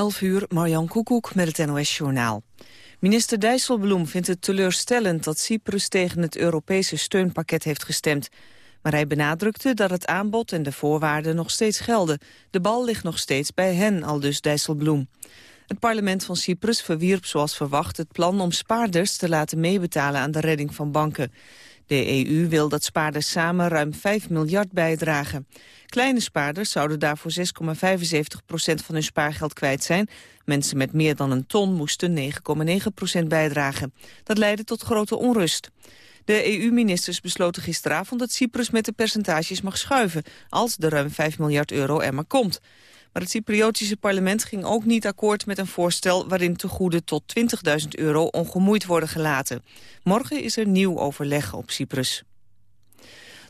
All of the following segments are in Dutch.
11 uur, Marjan Koekoek met het NOS-journaal. Minister Dijsselbloem vindt het teleurstellend dat Cyprus tegen het Europese steunpakket heeft gestemd. Maar hij benadrukte dat het aanbod en de voorwaarden nog steeds gelden. De bal ligt nog steeds bij hen, al dus Dijsselbloem. Het parlement van Cyprus verwierp zoals verwacht het plan om spaarders te laten meebetalen aan de redding van banken. De EU wil dat spaarders samen ruim 5 miljard bijdragen. Kleine spaarders zouden daarvoor 6,75 procent van hun spaargeld kwijt zijn. Mensen met meer dan een ton moesten 9,9 procent bijdragen. Dat leidde tot grote onrust. De EU-ministers besloten gisteravond dat Cyprus met de percentages mag schuiven... als de ruim 5 miljard euro er maar komt. Maar het Cypriotische parlement ging ook niet akkoord met een voorstel... waarin tegoeden tot 20.000 euro ongemoeid worden gelaten. Morgen is er nieuw overleg op Cyprus.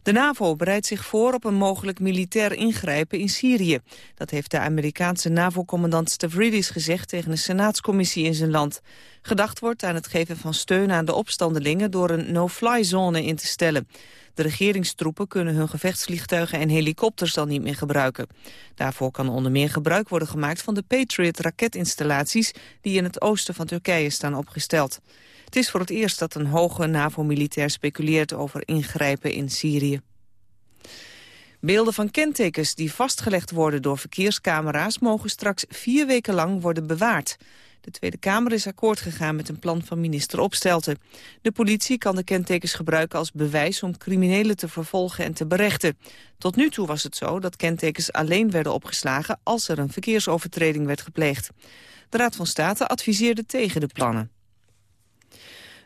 De NAVO bereidt zich voor op een mogelijk militair ingrijpen in Syrië. Dat heeft de Amerikaanse NAVO-commandant Stavridis gezegd tegen een senaatscommissie in zijn land. Gedacht wordt aan het geven van steun aan de opstandelingen door een no-fly zone in te stellen. De regeringstroepen kunnen hun gevechtsvliegtuigen en helikopters dan niet meer gebruiken. Daarvoor kan onder meer gebruik worden gemaakt van de Patriot-raketinstallaties die in het oosten van Turkije staan opgesteld. Het is voor het eerst dat een hoge NAVO-militair speculeert over ingrijpen in Syrië. Beelden van kentekens die vastgelegd worden door verkeerscamera's... mogen straks vier weken lang worden bewaard. De Tweede Kamer is akkoord gegaan met een plan van minister Opstelten. De politie kan de kentekens gebruiken als bewijs om criminelen te vervolgen en te berechten. Tot nu toe was het zo dat kentekens alleen werden opgeslagen als er een verkeersovertreding werd gepleegd. De Raad van State adviseerde tegen de plannen.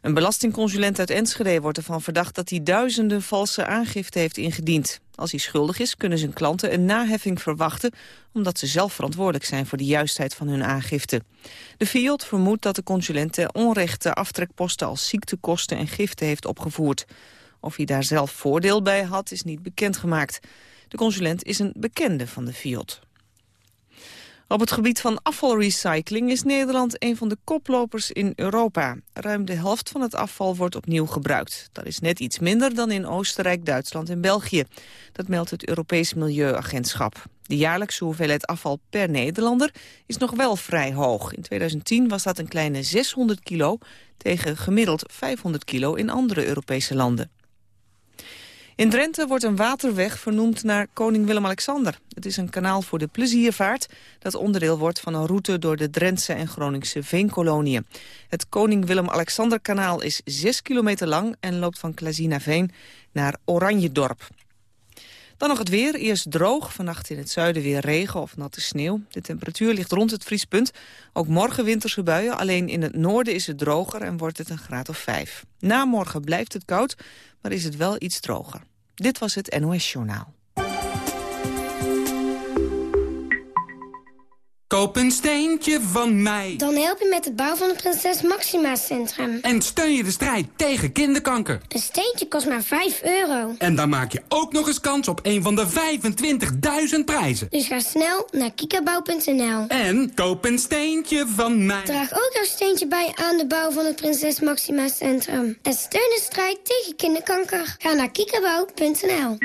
Een belastingconsulent uit Enschede wordt ervan verdacht dat hij duizenden valse aangiften heeft ingediend. Als hij schuldig is, kunnen zijn klanten een naheffing verwachten... omdat ze zelf verantwoordelijk zijn voor de juistheid van hun aangifte. De FIOD vermoedt dat de consulent onrechte aftrekposten... als ziektekosten en giften heeft opgevoerd. Of hij daar zelf voordeel bij had, is niet bekendgemaakt. De consulent is een bekende van de FIOD. Op het gebied van afvalrecycling is Nederland een van de koplopers in Europa. Ruim de helft van het afval wordt opnieuw gebruikt. Dat is net iets minder dan in Oostenrijk, Duitsland en België. Dat meldt het Europees Milieuagentschap. De jaarlijkse hoeveelheid afval per Nederlander is nog wel vrij hoog. In 2010 was dat een kleine 600 kilo tegen gemiddeld 500 kilo in andere Europese landen. In Drenthe wordt een waterweg vernoemd naar koning Willem-Alexander. Het is een kanaal voor de pleziervaart dat onderdeel wordt van een route door de Drentse en Groningse veenkoloniën. Het koning Willem-Alexander-kanaal is 6 kilometer lang en loopt van Klazinaveen naar Oranjedorp. Dan nog het weer. Eerst droog. Vannacht in het zuiden weer regen of natte sneeuw. De temperatuur ligt rond het vriespunt. Ook morgen winterse buien. Alleen in het noorden is het droger en wordt het een graad of 5. Na morgen blijft het koud, maar is het wel iets droger. Dit was het NOS Journaal. Koop een steentje van mij. Dan help je met de bouw van het Prinses Maxima Centrum. En steun je de strijd tegen kinderkanker. Een steentje kost maar 5 euro. En dan maak je ook nog eens kans op een van de 25.000 prijzen. Dus ga snel naar kikabouw.nl. En koop een steentje van mij. Draag ook jouw steentje bij aan de bouw van het Prinses Maxima Centrum. En steun de strijd tegen kinderkanker. Ga naar kikabouw.nl.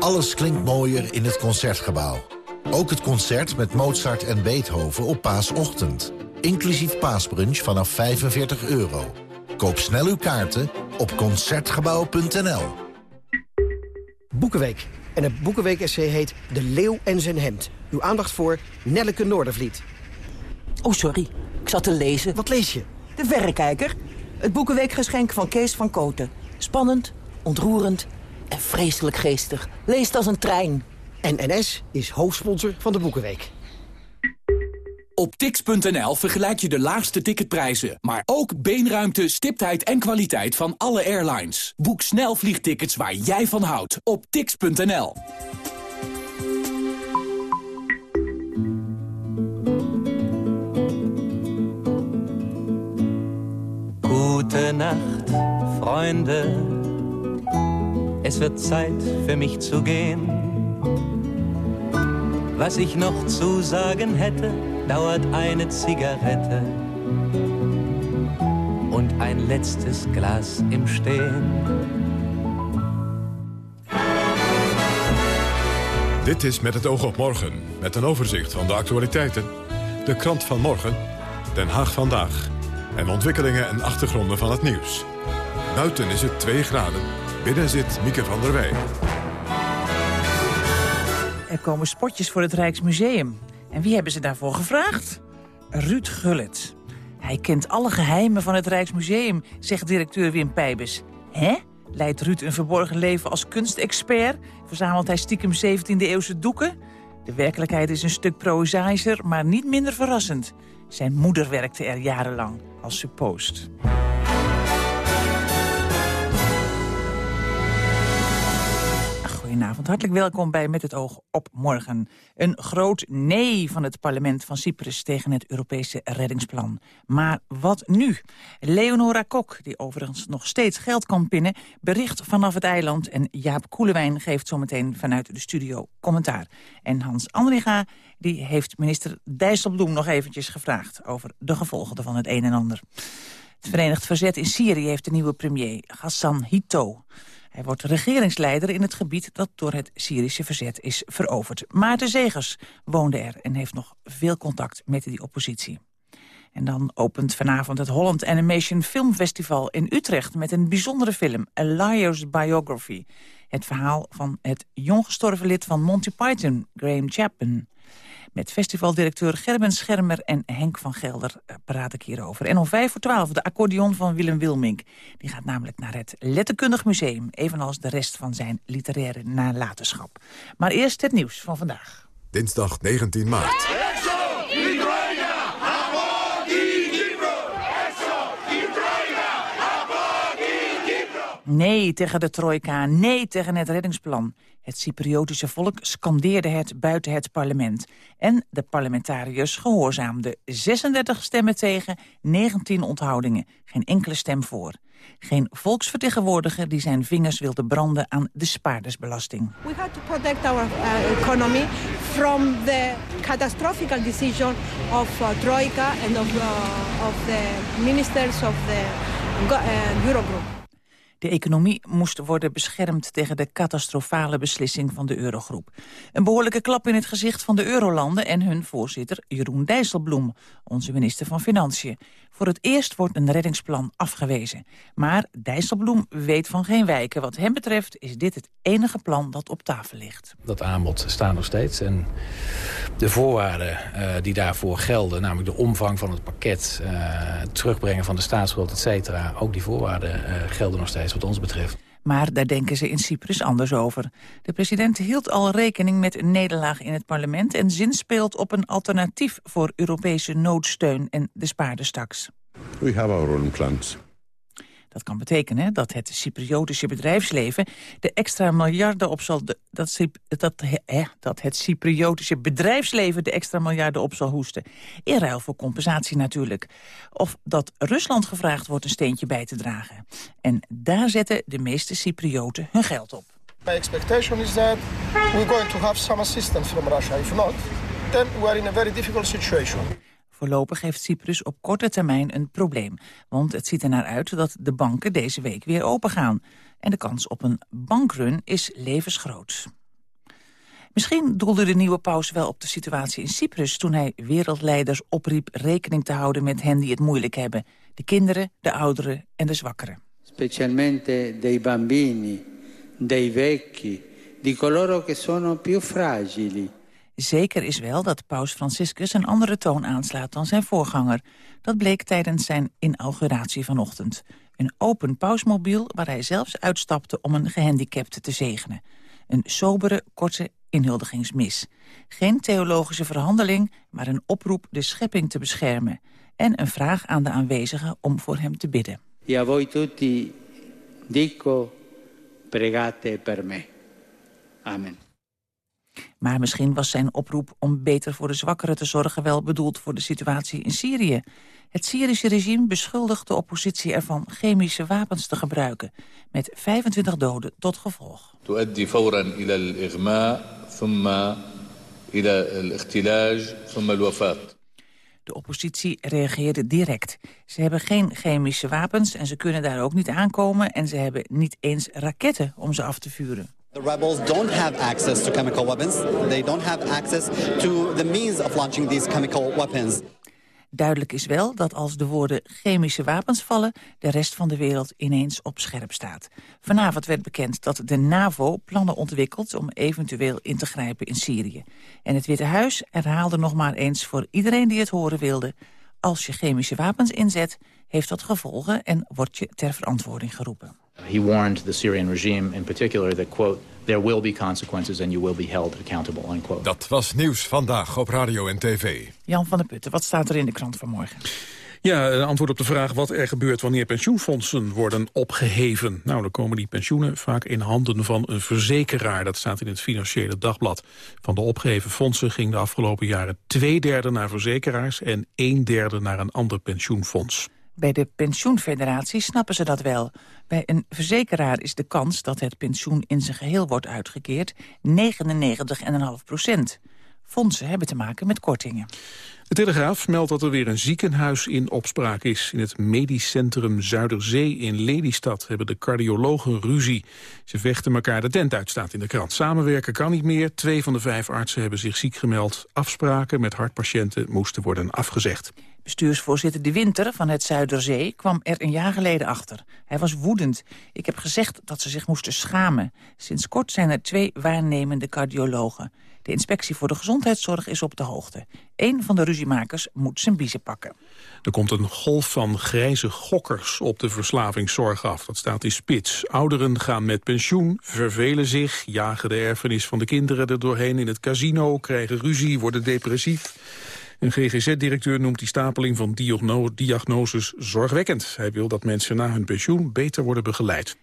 Alles klinkt mooier in het Concertgebouw. Ook het concert met Mozart en Beethoven op paasochtend. Inclusief paasbrunch vanaf 45 euro. Koop snel uw kaarten op Concertgebouw.nl. Boekenweek. En het Boekenweek-essay heet De Leeuw en zijn hemd. Uw aandacht voor Nelleke Noordervliet. Oh, sorry. Ik zat te lezen. Wat lees je? De Verrekijker. Het Boekenweekgeschenk van Kees van Koten. Spannend, ontroerend en vreselijk geestig. Leest als een trein. En NS is hoofdsponsor van de Boekenweek. Op tix.nl vergelijk je de laagste ticketprijzen, maar ook beenruimte, stiptheid en kwaliteit van alle airlines. Boek snel vliegtickets waar jij van houdt op tix.nl. Nacht, Freunde. Es wird Zeit für mich zu gehen. Was ich noch zu sagen hätte, dauert eine Zigarette und ein letztes Glas im Stehen. Dit is Met het oog op morgen, met een overzicht van de actualiteiten. De krant van morgen, Den Haag vandaag. En ontwikkelingen en achtergronden van het nieuws. Buiten is het 2 graden. Binnen zit Mieke van der Wij. Er komen spotjes voor het Rijksmuseum. En wie hebben ze daarvoor gevraagd? Ruud Gullit. Hij kent alle geheimen van het Rijksmuseum, zegt directeur Wim Pijbes. Hè? Leidt Ruud een verborgen leven als kunstexpert? Verzamelt hij stiekem 17e-eeuwse doeken? De werkelijkheid is een stuk prozaïser, maar niet minder verrassend. Zijn moeder werkte er jarenlang als suppost. Hartelijk welkom bij Met het oog op morgen. Een groot nee van het parlement van Cyprus tegen het Europese reddingsplan. Maar wat nu? Leonora Kok, die overigens nog steeds geld kan pinnen... bericht vanaf het eiland en Jaap Koelewijn geeft zometeen vanuit de studio commentaar. En Hans Andriga die heeft minister Dijsselbloem nog eventjes gevraagd... over de gevolgen van het een en ander. Het Verenigd Verzet in Syrië heeft de nieuwe premier Hassan Hito... Hij wordt regeringsleider in het gebied dat door het Syrische verzet is veroverd. Maarten Zegers woonde er en heeft nog veel contact met die oppositie. En dan opent vanavond het Holland Animation Film Festival in Utrecht... met een bijzondere film, A Liar's Biography. Het verhaal van het jonggestorven lid van Monty Python, Graham Chapman. Met festivaldirecteur Gerben Schermer en Henk van Gelder eh, praat ik hierover. En om vijf voor twaalf de accordeon van Willem Wilmink. Die gaat namelijk naar het Letterkundig Museum... evenals de rest van zijn literaire nalatenschap. Maar eerst het nieuws van vandaag. Dinsdag 19 maart. Nee tegen de trojka, nee tegen het reddingsplan. Het Cypriotische volk scandeerde het buiten het parlement. En de parlementariërs gehoorzaamden 36 stemmen tegen, 19 onthoudingen. Geen enkele stem voor. Geen volksvertegenwoordiger die zijn vingers wilde branden aan de spaardersbelasting. We had to protect our uh, economy from the catastrophic decision of uh, Troika and of, uh, of the ministers of the Eurogroup. De economie moest worden beschermd tegen de catastrofale beslissing van de eurogroep. Een behoorlijke klap in het gezicht van de eurolanden en hun voorzitter Jeroen Dijsselbloem, onze minister van Financiën. Voor het eerst wordt een reddingsplan afgewezen. Maar Dijsselbloem weet van geen wijken. Wat hem betreft is dit het enige plan dat op tafel ligt. Dat aanbod staat nog steeds. En de voorwaarden uh, die daarvoor gelden, namelijk de omvang van het pakket... Uh, het terugbrengen van de staatsschuld, et cetera... ook die voorwaarden uh, gelden nog steeds wat ons betreft. Maar daar denken ze in Cyprus anders over. De president hield al rekening met een nederlaag in het parlement... en zinspeelt op een alternatief voor Europese noodsteun en de spaardestaks. We have our own plans. Dat kan betekenen dat het Cypriotische bedrijfsleven de extra miljarden op zal... Dat, dat, dat het Cypriotische bedrijfsleven de extra miljarden op zal hoesten. In ruil voor compensatie natuurlijk. Of dat Rusland gevraagd wordt een steentje bij te dragen. En daar zetten de meeste Cyprioten hun geld op. My expectation is that we're going to have some assistance from Russia. If not, then we are in a very difficult situation. Voorlopig heeft Cyprus op korte termijn een probleem. Want het ziet er naar uit dat de banken deze week weer opengaan. En de kans op een bankrun is levensgroot. Misschien doelde de nieuwe paus wel op de situatie in Cyprus... toen hij wereldleiders opriep rekening te houden met hen die het moeilijk hebben. De kinderen, de ouderen en de zwakkeren. Specialmente dei bambini, dei vecchi, di coloro che sono più fragili. Zeker is wel dat paus Franciscus een andere toon aanslaat dan zijn voorganger. Dat bleek tijdens zijn inauguratie vanochtend. Een open pausmobiel waar hij zelfs uitstapte om een gehandicapte te zegenen. Een sobere, korte inhuldigingsmis. Geen theologische verhandeling, maar een oproep de schepping te beschermen. En een vraag aan de aanwezigen om voor hem te bidden. E a voi tutti dico pregate per me. Amen. Maar misschien was zijn oproep om beter voor de zwakkeren te zorgen... wel bedoeld voor de situatie in Syrië. Het Syrische regime beschuldigt de oppositie ervan chemische wapens te gebruiken. Met 25 doden tot gevolg. De oppositie reageerde direct. Ze hebben geen chemische wapens en ze kunnen daar ook niet aankomen... en ze hebben niet eens raketten om ze af te vuren. The rebels don't have access to chemical weapons. They don't have access to the means of launching these chemical weapons. Duidelijk is wel dat als de woorden chemische wapens vallen... de rest van de wereld ineens op scherp staat. Vanavond werd bekend dat de NAVO plannen ontwikkelt... om eventueel in te grijpen in Syrië. En het Witte Huis herhaalde nog maar eens voor iedereen die het horen wilde... als je chemische wapens inzet, heeft dat gevolgen... en wordt je ter verantwoording geroepen. He warned the Syrian regime in particular that, quote, there will be consequences and you will be held accountable, unquote. Dat was nieuws vandaag op radio en tv. Jan van der Putten, wat staat er in de krant vanmorgen? Ja, een antwoord op de vraag wat er gebeurt wanneer pensioenfondsen worden opgeheven. Nou, dan komen die pensioenen vaak in handen van een verzekeraar. Dat staat in het Financiële Dagblad. Van de opgeheven fondsen ging de afgelopen jaren twee derde naar verzekeraars... en een derde naar een ander pensioenfonds. Bij de pensioenfederatie snappen ze dat wel. Bij een verzekeraar is de kans dat het pensioen in zijn geheel wordt uitgekeerd 99,5 procent. Fondsen hebben te maken met kortingen. De Telegraaf meldt dat er weer een ziekenhuis in opspraak is. In het medisch centrum Zuiderzee in Lelystad hebben de cardiologen ruzie. Ze vechten elkaar de tent uit, staat in de krant. Samenwerken kan niet meer. Twee van de vijf artsen hebben zich ziek gemeld. Afspraken met hartpatiënten moesten worden afgezegd. Bestuursvoorzitter De Winter van het Zuiderzee kwam er een jaar geleden achter. Hij was woedend. Ik heb gezegd dat ze zich moesten schamen. Sinds kort zijn er twee waarnemende cardiologen. De inspectie voor de gezondheidszorg is op de hoogte. Eén van de ruziemakers moet zijn biezen pakken. Er komt een golf van grijze gokkers op de verslavingszorg af. Dat staat in spits. Ouderen gaan met pensioen, vervelen zich, jagen de erfenis van de kinderen er doorheen in het casino, krijgen ruzie, worden depressief. Een GGZ-directeur noemt die stapeling van diagnoses zorgwekkend. Hij wil dat mensen na hun pensioen beter worden begeleid.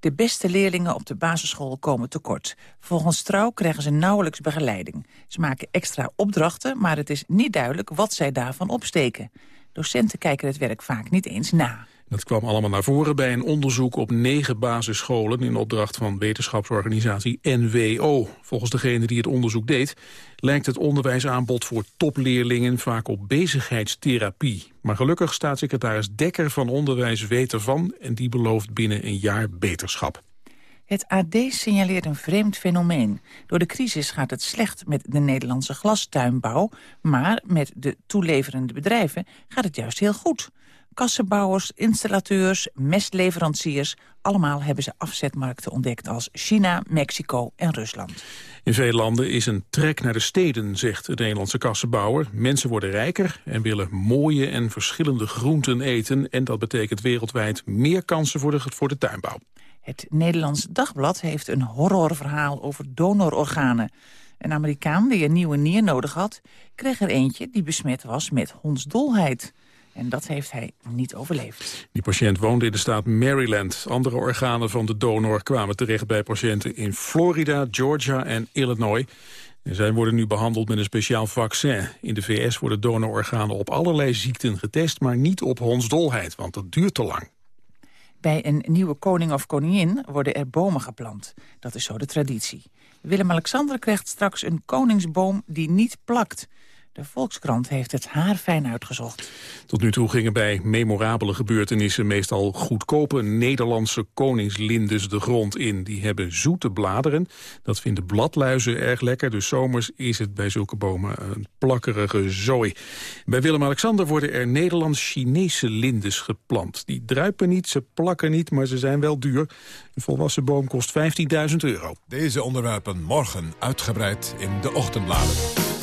De beste leerlingen op de basisschool komen tekort. Volgens Trouw krijgen ze nauwelijks begeleiding. Ze maken extra opdrachten, maar het is niet duidelijk wat zij daarvan opsteken. Docenten kijken het werk vaak niet eens na. Dat kwam allemaal naar voren bij een onderzoek op negen basisscholen... in opdracht van wetenschapsorganisatie NWO. Volgens degene die het onderzoek deed... lijkt het onderwijsaanbod voor topleerlingen vaak op bezigheidstherapie. Maar gelukkig staatssecretaris Dekker van Onderwijs weet ervan... en die belooft binnen een jaar beterschap. Het AD signaleert een vreemd fenomeen. Door de crisis gaat het slecht met de Nederlandse glastuinbouw... maar met de toeleverende bedrijven gaat het juist heel goed kassenbouwers, installateurs, mestleveranciers... allemaal hebben ze afzetmarkten ontdekt als China, Mexico en Rusland. In veel landen is een trek naar de steden, zegt de Nederlandse kassenbouwer. Mensen worden rijker en willen mooie en verschillende groenten eten... en dat betekent wereldwijd meer kansen voor de, voor de tuinbouw. Het Nederlands Dagblad heeft een horrorverhaal over donororganen. Een Amerikaan die een nieuwe nier nodig had... kreeg er eentje die besmet was met hondsdolheid... En dat heeft hij niet overleefd. Die patiënt woonde in de staat Maryland. Andere organen van de donor kwamen terecht bij patiënten in Florida, Georgia en Illinois. En zij worden nu behandeld met een speciaal vaccin. In de VS worden donororganen op allerlei ziekten getest... maar niet op hondsdolheid, want dat duurt te lang. Bij een nieuwe koning of koningin worden er bomen geplant. Dat is zo de traditie. Willem-Alexander krijgt straks een koningsboom die niet plakt. De Volkskrant heeft het haar fijn uitgezocht. Tot nu toe gingen bij memorabele gebeurtenissen meestal goedkope Nederlandse koningslindes de grond in. Die hebben zoete bladeren. Dat vinden bladluizen erg lekker, dus zomers is het bij zulke bomen een plakkerige zooi. Bij Willem-Alexander worden er Nederlands-Chinese lindes geplant. Die druipen niet, ze plakken niet, maar ze zijn wel duur. Een volwassen boom kost 15.000 euro. Deze onderwerpen morgen uitgebreid in de ochtendbladen.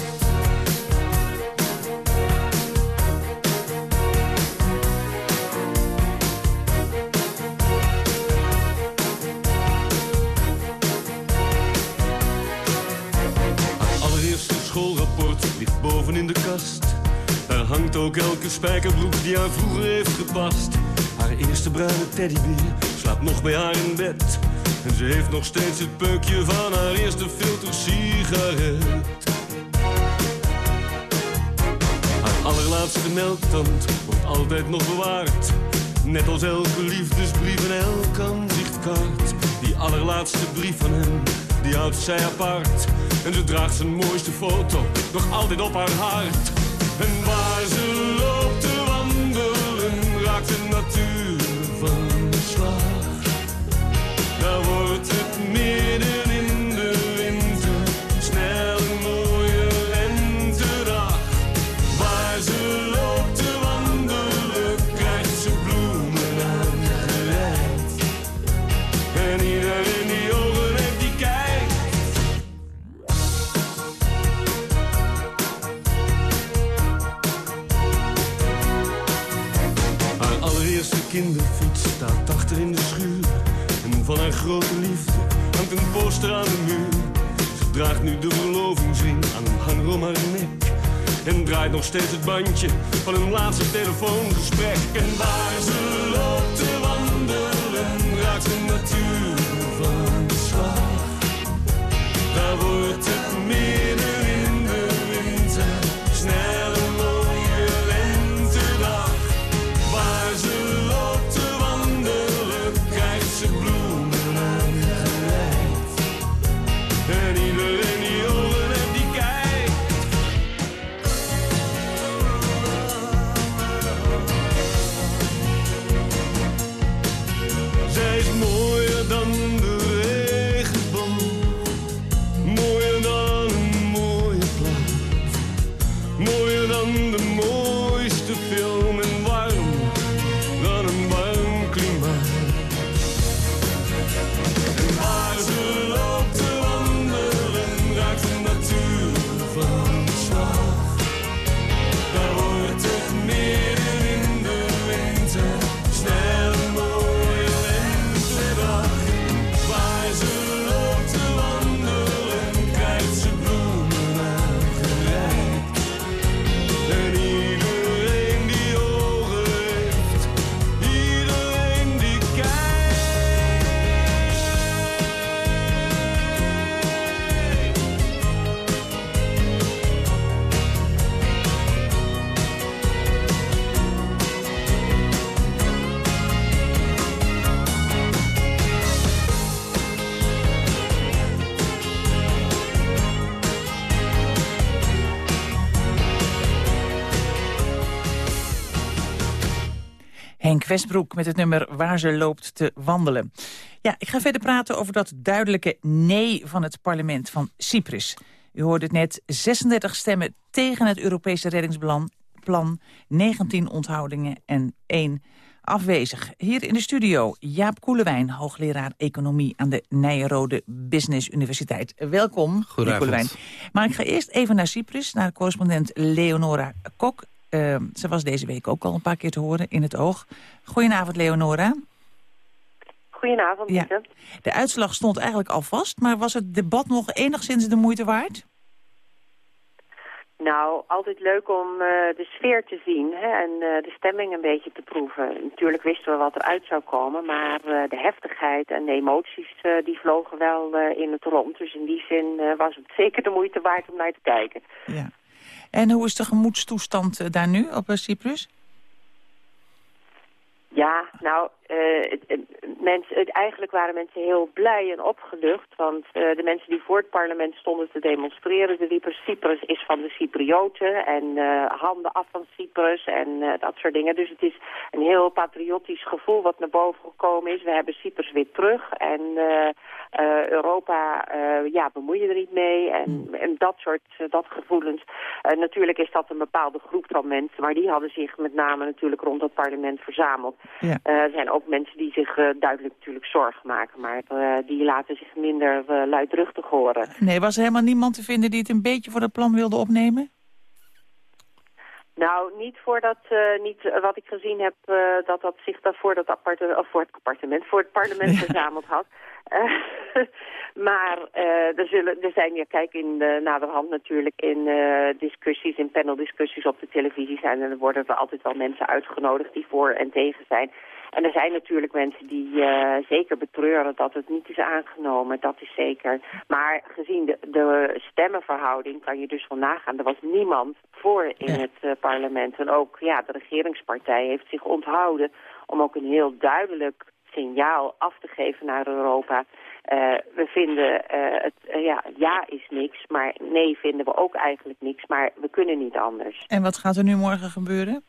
In de kast. Daar hangt ook elke spijkerbroek die haar vroeger heeft gepast. Haar eerste bruine teddybeer slaapt nog bij haar in bed. En ze heeft nog steeds het peukje van haar eerste filter sigaret. Haar allerlaatste melktand wordt altijd nog bewaard. Net als elke liefdesbrief en elk aanzichtkaart. Die allerlaatste brief van hem, die houdt zij apart. En ze draagt zijn mooiste foto nog altijd op haar hart. En waar ze loopt te wandelen, raakt de natuur van de slag. Daar wordt het midden steeds het bandje van een laatste telefoongesprek. En waar ze Westbroek met het nummer Waar ze loopt te wandelen. Ja, ik ga verder praten over dat duidelijke nee van het parlement van Cyprus. U hoorde het net, 36 stemmen tegen het Europese reddingsplan, plan, 19 onthoudingen en 1 afwezig. Hier in de studio Jaap Koelewijn, hoogleraar economie aan de Nijrode Business Universiteit. Welkom. Koelewijn. Maar ik ga eerst even naar Cyprus, naar correspondent Leonora Kok. Eh, ze was deze week ook al een paar keer te horen in het oog. Goedenavond, Leonora. Goedenavond, Ja. De uitslag stond eigenlijk al vast, maar was het debat nog enigszins de moeite waard? Nou, altijd leuk om eh, de sfeer te zien hè, en eh, de stemming een beetje te proeven. Natuurlijk wisten we wat eruit zou komen, maar eh, de heftigheid en de emoties die vlogen wel in het rond. Dus in die zin was het zeker de moeite waard om naar te kijken. Ja. En hoe is de gemoedstoestand eh, daar nu op eh, Cyprus? Ja, nou, eh, mensen, eigenlijk waren mensen heel blij en opgelucht. Want eh, de mensen die voor het parlement stonden te demonstreren... ze riepen Cyprus is van de Cyprioten en eh, handen af van Cyprus en dat soort dingen. Dus het is een heel patriotisch gevoel wat naar boven gekomen is. We hebben Cyprus weer terug en Europa, ja, bemoei je er niet mee. En, en dat soort dat gevoelens. Natuurlijk is dat een bepaalde groep van mensen... maar die hadden zich met name natuurlijk rond het parlement verzameld. Ja. Er zijn ook mensen die zich eh, duidelijk natuurlijk zorgen maken, maar eh, die laten zich minder eh, luidruchtig horen. Nee, was er helemaal niemand te vinden die het een beetje voor het plan wilde opnemen? Nou, niet voordat, eh, niet wat ik gezien heb, dat dat zich daarvoor dat aparte, of voor het appartement, voor het parlement verzameld had. Maar er, zullen, er zijn, ja, kijk, in de, naderhand natuurlijk in discussies, in paneldiscussies op de televisie zijn en er worden er altijd wel mensen uitgenodigd die voor en tegen zijn. En er zijn natuurlijk mensen die eh, zeker betreuren dat het niet is aangenomen, dat is zeker. Maar gezien de, de stemmenverhouding kan je dus wel nagaan. Er was niemand voor in het eh, parlement. En ook ja, de regeringspartij heeft zich onthouden om ook een heel duidelijk signaal af te geven naar Europa. Eh, we vinden het ja, ja is niks, maar nee vinden we ook eigenlijk niks. Maar we kunnen niet anders. En wat gaat er nu morgen gebeuren?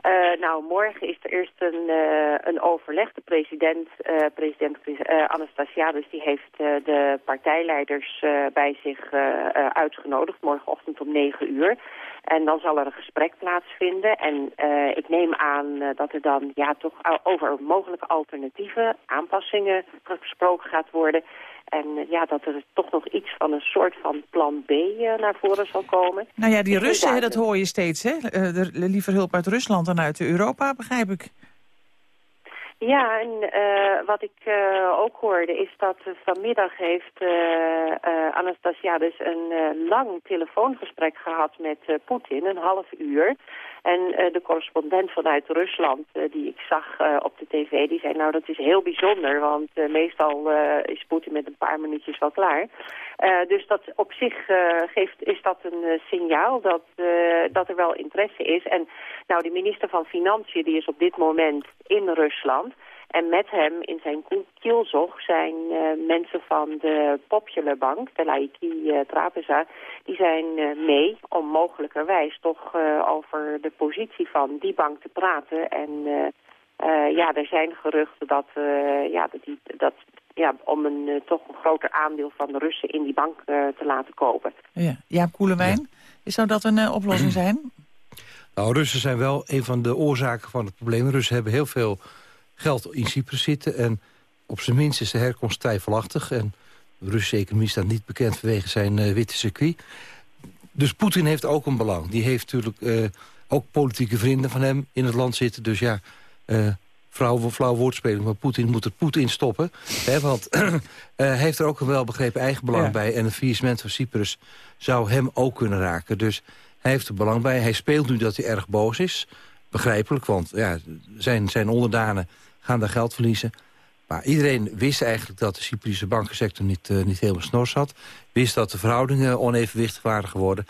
Eh, nou, morgen is er eerst een, eh, een overleg. De president, eh, president Anastasiadis, die heeft de partijleiders bij zich uitgenodigd. Morgenochtend om 9 uur. En dan zal er een gesprek plaatsvinden. En ik neem aan dat er dan ja, toch over mogelijke alternatieve aanpassingen gesproken gaat worden. En eh, ja, dat er toch nog iets van een soort van plan B uh, naar voren zal komen. Nou ja, die Russen, dat hoor je steeds, hè? Uh, liever hulp uit Rusland dan uit Europa, begrijp ik. Ja, en uh, wat ik uh, ook hoorde is dat vanmiddag heeft uh, Anastasiades een lang telefoongesprek gehad met Poetin, een half uur. En de correspondent vanuit Rusland, die ik zag op de tv, die zei nou dat is heel bijzonder, want meestal is Poetin met een paar minuutjes wel klaar. dus dat op zich geeft, is dat een signaal dat, dat er wel interesse is. En nou, de minister van Financiën die is op dit moment in Rusland. En met hem in zijn kielzog zijn uh, mensen van de Popular Bank, de Laiki uh, Trapeza, die zijn uh, mee om mogelijkerwijs toch over de positie van die bank te praten. En ja, er zijn geruchten dat, ja, dat, die, dat ja, om een toch een groter aandeel van de Russen in die bank te laten kopen. Ja, Jaap Koelewijn, ja. zou dat een oplossing zijn? Nou, Russen zijn wel een van de oorzaken van het probleem. Russen hebben heel veel geld in Cyprus zitten. En op zijn minst is de herkomst twijfelachtig. En de Russische economie staat niet bekend vanwege zijn uh, witte circuit. Dus Poetin heeft ook een belang. Die heeft natuurlijk uh, ook politieke vrienden van hem in het land zitten. Dus ja, uh, flauw, flauw woordspeling, maar Poetin moet er Poetin stoppen. Hè, want hij heeft er ook een welbegrepen eigen belang ja. bij. En het faillissement van Cyprus zou hem ook kunnen raken. Dus hij heeft er belang bij. Hij speelt nu dat hij erg boos is. Begrijpelijk, want ja, zijn, zijn onderdanen gaan daar geld verliezen. Maar iedereen wist eigenlijk dat de Cyprische bankensector niet, uh, niet helemaal snor zat. Wist dat de verhoudingen onevenwichtig waren geworden.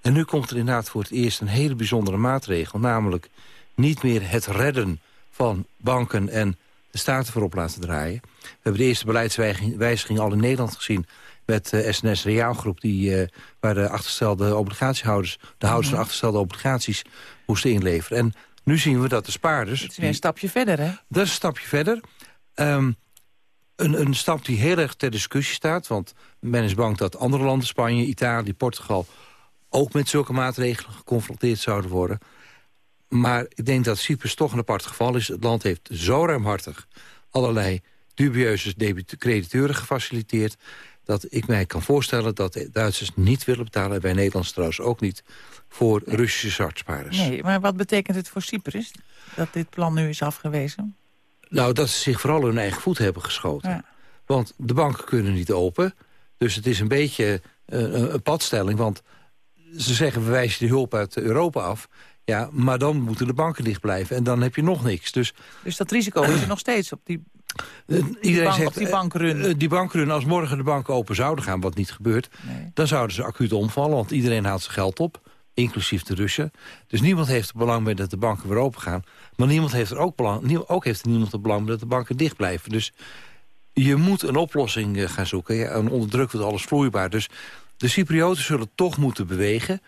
En nu komt er inderdaad voor het eerst een hele bijzondere maatregel. Namelijk niet meer het redden van banken en de staten voorop laten draaien. We hebben de eerste beleidswijziging al in Nederland gezien... met de SNS Reaalgroep, die, uh, waar de achterstelde obligatiehouders... de houders van achterstelde obligaties moesten inleveren. En nu zien we dat de spaarders... Het is weer een stapje verder, hè? Dat is een stapje verder. Um, een, een stap die heel erg ter discussie staat. Want men is bang dat andere landen, Spanje, Italië, Portugal... ook met zulke maatregelen geconfronteerd zouden worden. Maar ik denk dat Cyprus toch een apart geval is. Het land heeft zo ruimhartig allerlei dubieuze crediteuren gefaciliteerd... dat ik mij kan voorstellen dat de Duitsers niet willen betalen... en wij Nederlanders trouwens ook niet voor Russische zartspaarders. Nee, maar wat betekent het voor Cyprus dat dit plan nu is afgewezen? Nou, dat ze zich vooral hun eigen voet hebben geschoten. Ja. Want de banken kunnen niet open. Dus het is een beetje uh, een padstelling. Want ze zeggen, we wijzen de hulp uit Europa af. Ja, maar dan moeten de banken dicht blijven. En dan heb je nog niks. Dus, dus dat risico is er nog steeds op die, die Iedereen bank, zegt, die bankrun. die bankrun, als morgen de banken open zouden gaan, wat niet gebeurt... Nee. dan zouden ze acuut omvallen, want iedereen haalt zijn geld op inclusief de Russen. Dus niemand heeft er belang bij dat de banken weer open gaan. Maar niemand heeft er ook belang, ook heeft er niemand er belang bij dat de banken dicht blijven. Dus je moet een oplossing gaan zoeken. Ja, en onder druk wordt alles vloeibaar. Dus de Cyprioten zullen toch moeten bewegen.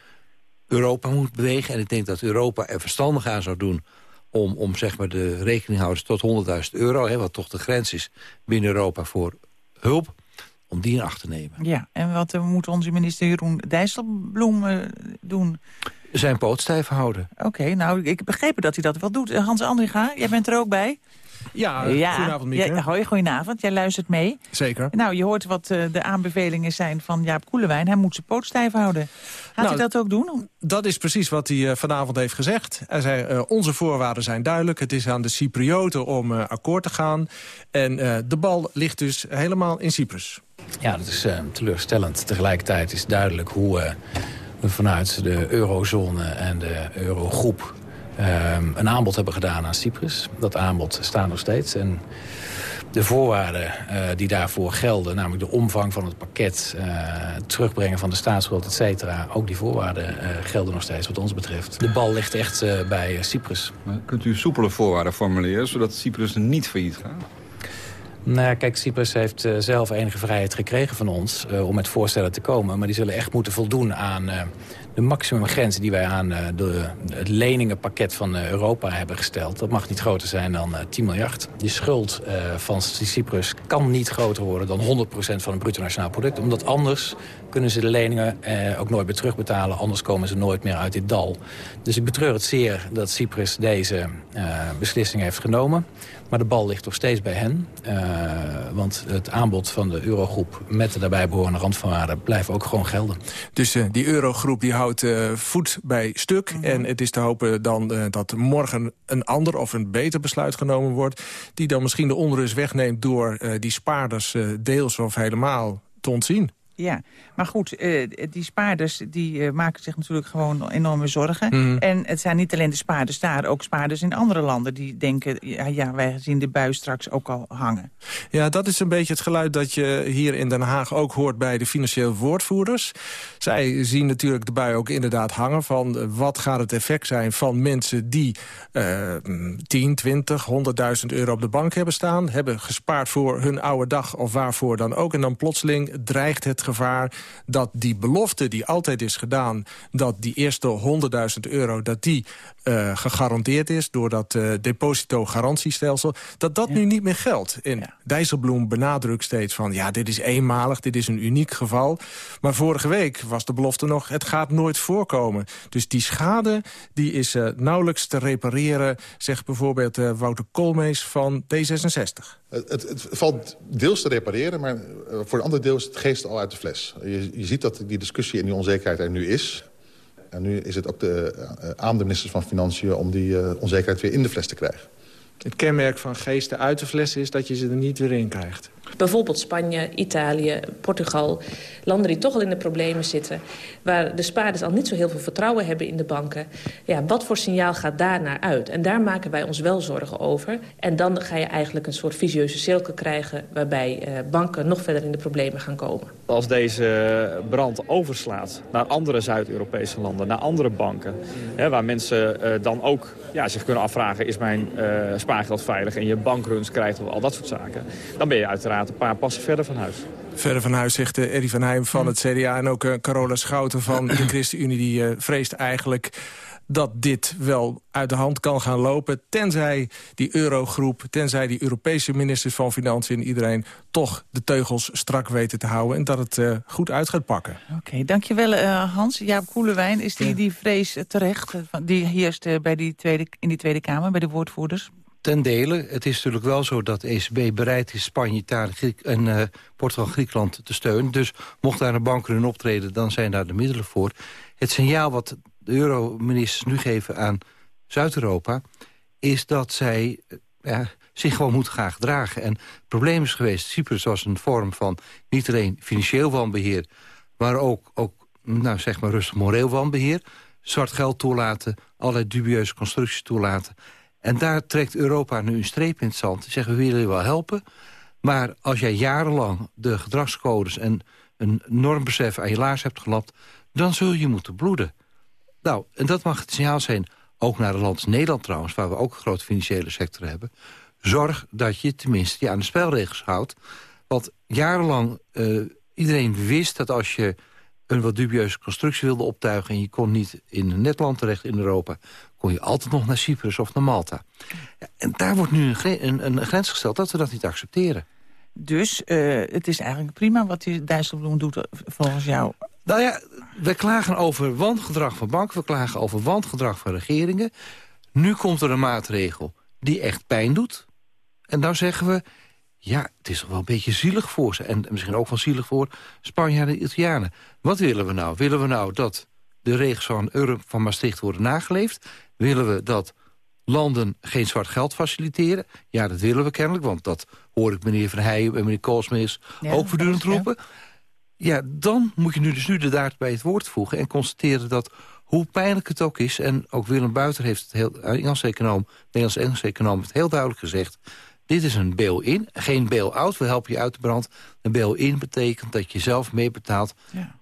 Europa moet bewegen. En ik denk dat Europa er verstandig aan zou doen... om, om zeg maar de rekeninghouders tot 100.000 euro... Hè, wat toch de grens is binnen Europa voor hulp om die in acht te nemen. Ja, en wat uh, moet onze minister Jeroen Dijsselbloem uh, doen? Zijn poot stijf houden. Oké, okay, nou, ik begreep dat hij dat wel doet. Hans Andringa, jij bent er ook bij? Ja, ja, goedenavond Mieke. Ja, hoi, goedenavond. Jij luistert mee. Zeker. Nou, je hoort wat uh, de aanbevelingen zijn van Jaap Koelewijn. Hij moet zijn poot stijf houden. Gaat nou, hij dat ook doen? Dat is precies wat hij uh, vanavond heeft gezegd. Hij zei, uh, onze voorwaarden zijn duidelijk. Het is aan de Cyprioten om akkoord te gaan. En de bal ligt dus helemaal in Cyprus. Ja, dat is teleurstellend. Tegelijkertijd is duidelijk hoe we vanuit de eurozone en de eurogroep een aanbod hebben gedaan aan Cyprus. Dat aanbod staat nog steeds. En de voorwaarden uh, die daarvoor gelden, namelijk de omvang van het pakket... Uh, terugbrengen van de staatsschuld, et cetera... ook die voorwaarden uh, gelden nog steeds wat ons betreft. De bal ligt echt bij Cyprus. Maar kunt u soepele voorwaarden formuleren... zodat Cyprus niet failliet gaat? Nou ja, kijk, Cyprus heeft uh, zelf enige vrijheid gekregen van ons uh, om met voorstellen te komen. Maar die zullen echt moeten voldoen aan uh, de maximumgrens die wij aan de, het leningenpakket van Europa hebben gesteld. Dat mag niet groter zijn dan 10 miljard. Die schuld van Cyprus kan niet groter worden dan 100% van het bruto nationaal product. Omdat anders kunnen ze de leningen ook nooit meer terugbetalen. Anders komen ze nooit meer uit dit dal. Dus ik betreur het zeer dat Cyprus deze beslissing heeft genomen. Maar de bal ligt nog steeds bij hen. want het aanbod van de eurogroep met de daarbij behorende randvoorwaarden... blijft ook gewoon gelden. Dus die eurogroep die houdt voet bij stuk. Mhm. En het is te hopen dan dat morgen een ander of een beter besluit genomen wordt... die dan misschien de onrust wegneemt door die spaarders deels of helemaal te ontzien. Ja, maar goed, uh, die spaarders die uh, maken zich natuurlijk gewoon enorme zorgen. Mhm. En het zijn niet alleen de spaarders daar, ook spaarders in andere landen... die denken, ja, ja, wij zien de bui straks ook al hangen. Ja, dat is een beetje het geluid dat je hier in Den Haag ook hoort bij de financieel woordvoerders. Zij zien natuurlijk de bui ook inderdaad hangen van uh, wat gaat het effect zijn van mensen die 10, 20, 100.000 euro op de bank hebben staan... hebben gespaard voor hun oude dag of waarvoor dan ook. En dan plotseling dreigt het gevaar dat die belofte die altijd is gedaan... dat die eerste 100.000 euro dat die uh, gegarandeerd is... door dat uh, depositogarantiestelsel, dat dat nu niet meer geldt. En ja. Dijsselbloem benadrukt steeds van... ja, dit is eenmalig, dit is een uniek geval. Maar vorige week was de belofte nog... het gaat nooit voorkomen. Dus die schade die is uh, nauwelijks te repareren... zegt bijvoorbeeld Wouter Koolmees van D66. Het, het, het, valt deels te repareren, maar voor een ander deel is het geest al uit de fles. Je, je ziet dat die discussie en die onzekerheid er nu is. En nu is het ook de, uh, aan de ministers van Financiën om die uh, onzekerheid weer in de fles te krijgen. Het kenmerk van geesten uit de fles is dat je ze er niet weer in krijgt. Bijvoorbeeld Spanje, Italië, Portugal. Landen die toch al in de problemen zitten. Waar de spaarders al niet zo heel veel vertrouwen hebben in de banken. Ja, wat voor signaal gaat daar naar uit? En daar maken wij ons wel zorgen over. En dan ga je eigenlijk een soort visieuze cirkel krijgen... waarbij uh, banken nog verder in de problemen gaan komen. Als deze brand overslaat naar andere Zuid-Europese landen... naar andere banken... Hè, waar mensen uh, dan ook ja, zich kunnen afvragen... is mijn uh, spaargeld veilig en je bankruns krijgt of al dat soort zaken... dan ben je uiteraard een paar passen verder van huis. Verder van huis zegt uh, Eddie van Heijm van het CDA... en ook Carola Schouten van de ChristenUnie... die vreest eigenlijk dat dit wel uit de hand kan gaan lopen... tenzij die eurogroep, tenzij die Europese ministers van Financiën... en iedereen toch de teugels strak weten te houden... en dat het uh, goed uit gaat pakken. Oké, okay, dankjewel uh, Hans. Jaap Koelewijn, is die, die vrees terecht? Die heerst uh, bij die tweede, in die Tweede Kamer, bij de woordvoerders? Ten dele. Het is natuurlijk wel zo dat de ECB bereid is Spanje, Italië Griek en uh, Portugal, Griekenland te steunen. Dus mocht daar een bankrun optreden, dan zijn daar de middelen voor. Het signaal wat de euroministers nu geven aan Zuid-Europa... is dat zij uh, zich gewoon moeten gaan gedragen. En het probleem is geweest, Cyprus was een vorm van niet alleen financieel wanbeheer... maar ook, ook nou, zeg maar rustig moreel wanbeheer. Zwart geld toelaten, allerlei dubieuze constructies toelaten... En daar trekt Europa nu een streep in het zand. Ze zeggen, we willen je wel helpen. Maar als jij jarenlang de gedragscodes en een normbesef aan je laars hebt gelapt... dan zul je moeten bloeden. Nou, en dat mag het signaal zijn, ook naar het land Nederland trouwens... waar we ook een grote financiële sector hebben. Zorg dat je tenminste je aan de spelregels houdt. Want jarenlang, uh, iedereen wist dat als je een wat dubieuze constructie wilde optuigen... en je kon niet in een netland terecht in Europa... kon je altijd nog naar Cyprus of naar Malta. En daar wordt nu een, een, een, grens gesteld dat we dat niet accepteren. Dus uh, het is eigenlijk prima wat die Dijsselbloem doet volgens jou? Nou ja, we klagen over wangedrag van banken... we klagen over wangedrag van regeringen. Nu komt er een maatregel die echt pijn doet. En dan zeggen we... Ja, het is toch wel een beetje zielig voor ze. En misschien ook wel zielig voor Spanjaarden en Italianen. Wat willen we nou? Willen we nou dat de regels van, Euro van Maastricht worden nageleefd? Willen we dat landen geen zwart geld faciliteren? Ja, dat willen we kennelijk, want dat hoor ik meneer Van Heijen en meneer Koolsmees ja, ook voortdurend roepen. Ja. Ja, dan moet je nu dus nu de daad bij het woord voegen... en constateren dat hoe pijnlijk het ook is... en ook Willem Buiter heeft het heel, Engelse econoom, Nederlands-Engelse econoom... het heel duidelijk gezegd... Dit is een bail-in, geen bail-out. We helpen je uit de brand. Een bail-in betekent dat je zelf meebetaalt. Ja.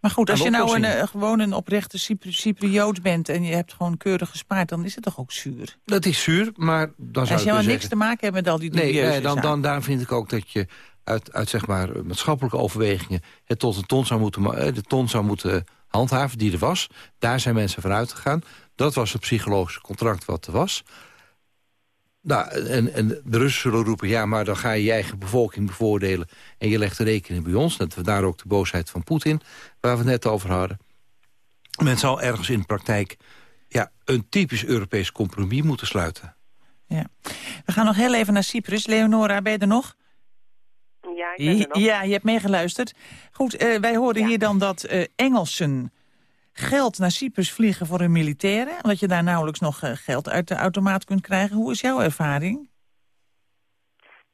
Maar goed, als je nou een, uh, gewoon een oprechte Cypri bent... en je hebt gewoon keurig gespaard, dan is het toch ook zuur? Dat is zuur, maar dan zou Als je maar niks te maken hebt met al die Nee, nee dan, dan, daar vind ik ook dat je uit, uit zeg maar, maatschappelijke overwegingen... het tot een ton zou moeten, de ton zou moeten handhaven die er was. Daar zijn mensen van uitgegaan. Dat was het psychologische contract wat er was... Nou, en, en de Russen zullen roepen... ja, maar dan ga je je eigen bevolking bevoordelen... en je legt de rekening bij ons. Dat we daar ook de boosheid van Poetin, waar we het net over hadden. Men zal ergens in de praktijk ja, een typisch Europees compromis moeten sluiten. Ja. We gaan nog heel even naar Cyprus. Leonora, ben je er nog? Ja, ik ben er nog. Ja, je hebt meegeluisterd. Goed, eh, wij horen hier dan dat eh, Engelsen geld naar Cyprus vliegen voor hun militairen. Omdat je daar nauwelijks nog eh, geld uit de automaat kunt krijgen. Hoe is jouw ervaring?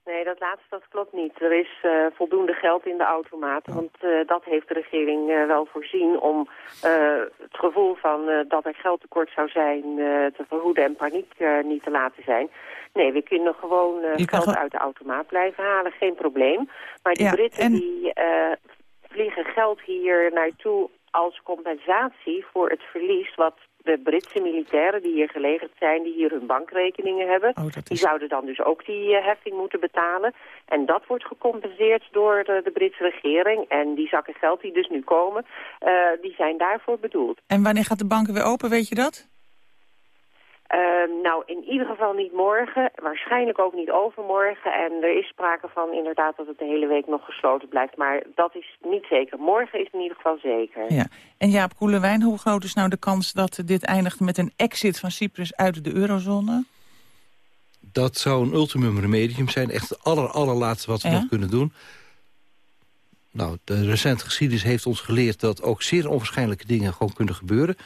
Nee, dat laatste dat klopt niet. Er is voldoende geld in de automaten, want eh, dat heeft de regering wel voorzien om het gevoel van dat er geldtekort zou zijn te verhoeden en paniek niet te laten zijn. Nee, we kunnen gewoon eh, kan geld ge- uit de automaat blijven halen, geen probleem. Maar die Ja, Britten en- die eh, vliegen geld hier naartoe als compensatie voor het verlies wat de Britse militairen die hier gelegerd zijn, die hier hun bankrekeningen hebben, Oh, die zouden dan dus ook die eh, heffing moeten betalen. En dat wordt gecompenseerd door de, de Britse regering. En die zakken geld die dus nu komen, die zijn daarvoor bedoeld. En wanneer gaat de banken weer open, weet je dat? Ehm, nou, in ieder geval niet morgen, waarschijnlijk ook niet overmorgen. En er is sprake van inderdaad dat het de hele week nog gesloten blijft. Maar dat is niet zeker. Morgen is in ieder geval zeker. Ja. En Jaap Koelewijn, hoe groot is nou de kans dat dit eindigt met een exit van Cyprus uit de eurozone? Dat zou een ultimum remedium zijn. Echt het aller, allerlaatste wat we Ja? nog kunnen doen. Nou, de recente geschiedenis heeft ons geleerd... dat ook zeer onwaarschijnlijke dingen gewoon kunnen gebeuren.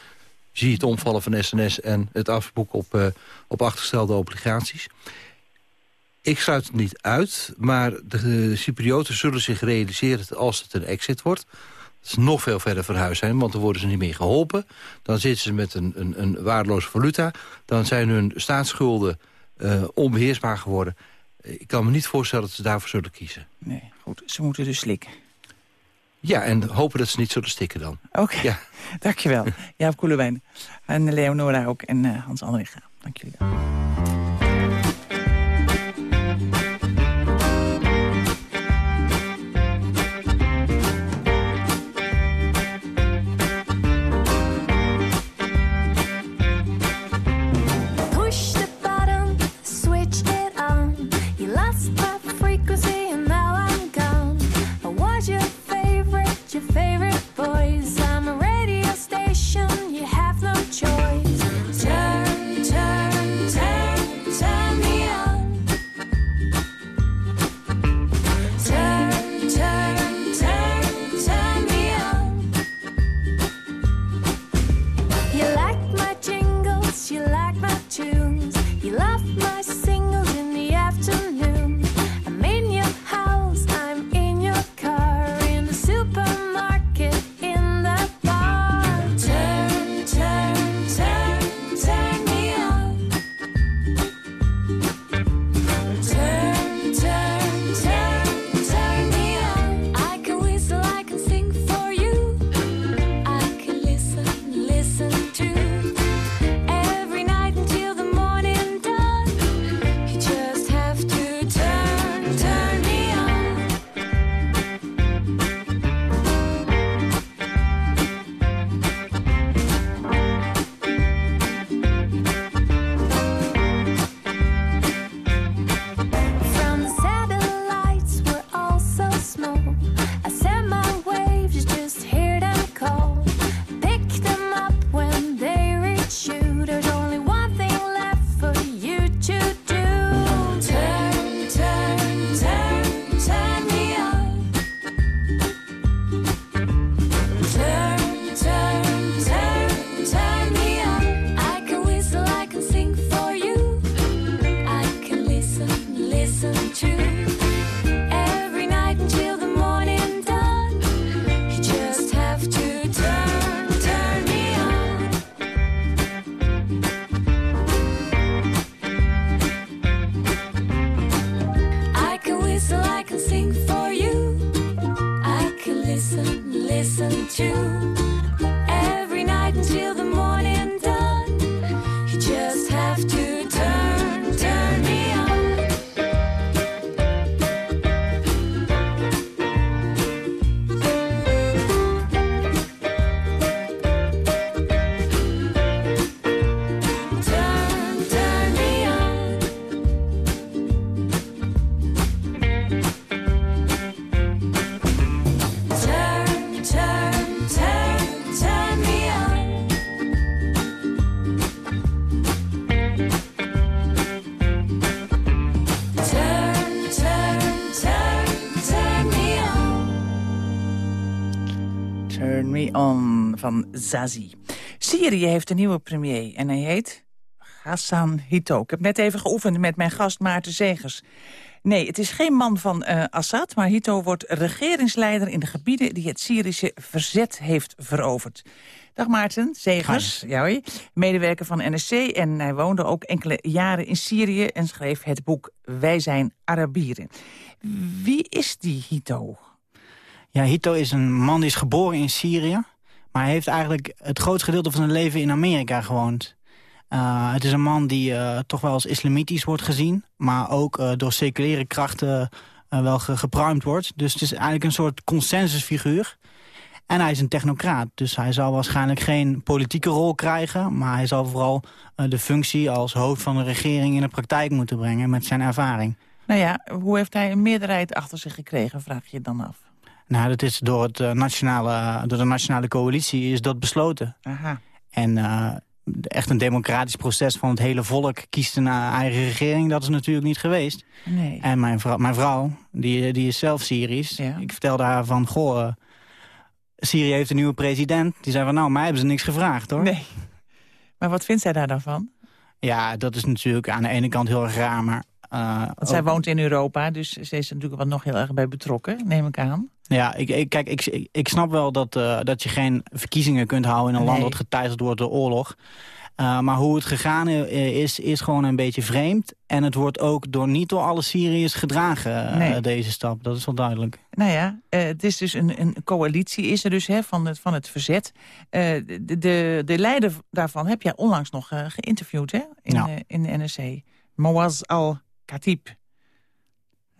Zie het omvallen van SNS en het afboeken op, eh, op achtergestelde obligaties. Ik sluit het niet uit, maar de Cyprioten zullen zich realiseren... dat als het een exit wordt, dat ze nog veel verder van huis zijn... want dan worden ze niet meer geholpen. Dan zitten ze met een, een, een waardeloze valuta. Dan zijn hun staatsschulden eh, onbeheersbaar geworden. Ik kan me niet voorstellen dat ze daarvoor zullen kiezen. Nee, goed. Ze moeten dus slikken. Ja, en hopen dat ze niet zullen stikken dan. Oké, Ja. dankjewel. Jaap Koelewijn. En Leonora ook. En eh, Hans Andringa. Dank jullie wel. Syrië heeft een nieuwe premier en hij heet Hassan Hito. Ik heb net even geoefend met mijn gast Maarten Zegers. Nee, het is geen man van uh, Assad, maar Hito wordt regeringsleider in de gebieden die het Syrische verzet heeft veroverd. Dag Maarten, Zegers, ja, hoi, medewerker van NSC en hij woonde ook enkele jaren in Syrië en schreef het boek Wij zijn Arabieren. Wie is die Hito? Ja, Hito is een man die is geboren in Syrië, maar hij heeft eigenlijk het grootste gedeelte van zijn leven in Amerika gewoond. Uh, het is een man die uh, toch wel als islamitisch wordt gezien... maar ook uh, door seculiere krachten wel ge gepruimd wordt. Dus het is eigenlijk een soort consensusfiguur. En hij is een technocraat, dus hij zal waarschijnlijk geen politieke rol krijgen... maar hij zal vooral de functie als hoofd van de regering in de praktijk moeten brengen... met zijn ervaring. Nou ja, hoe heeft hij een meerderheid achter zich gekregen, vraag je dan af? Nou, dat is door, het, nationale, door de nationale coalitie is dat besloten. Aha. En echt een democratisch proces van het hele volk kiest een eigen regering. Dat is natuurlijk niet geweest. Nee. En mijn vrouw, mijn vrouw die, die is zelf Syrisch. Ja. Ik vertelde haar van, goh, uh, Syrië heeft een nieuwe president. Die zei van, nou, mij hebben ze niks gevraagd, hoor. Nee. Maar wat vindt zij daar dan van? Ja, dat is natuurlijk aan de ene kant heel erg raar, maar... Uh, Want zij woont in Europa, dus ze is er natuurlijk wat nog heel erg bij betrokken, neem ik aan. Ja, ik, ik, kijk, ik, ik snap wel dat, uh, dat je geen verkiezingen kunt houden in een nee. land dat geteisterd wordt door oorlog. Uh, maar hoe het gegaan is, is gewoon een beetje vreemd. En het wordt ook door niet door alle Syriërs gedragen, nee. uh, deze stap. Dat is wel duidelijk. Nou ja, uh, het is dus een, een coalitie is er dus hè, van, het, van het verzet. de, de, de leider daarvan heb jij onlangs nog geïnterviewd hè, in, in de NRC. Moaz al-Khatib.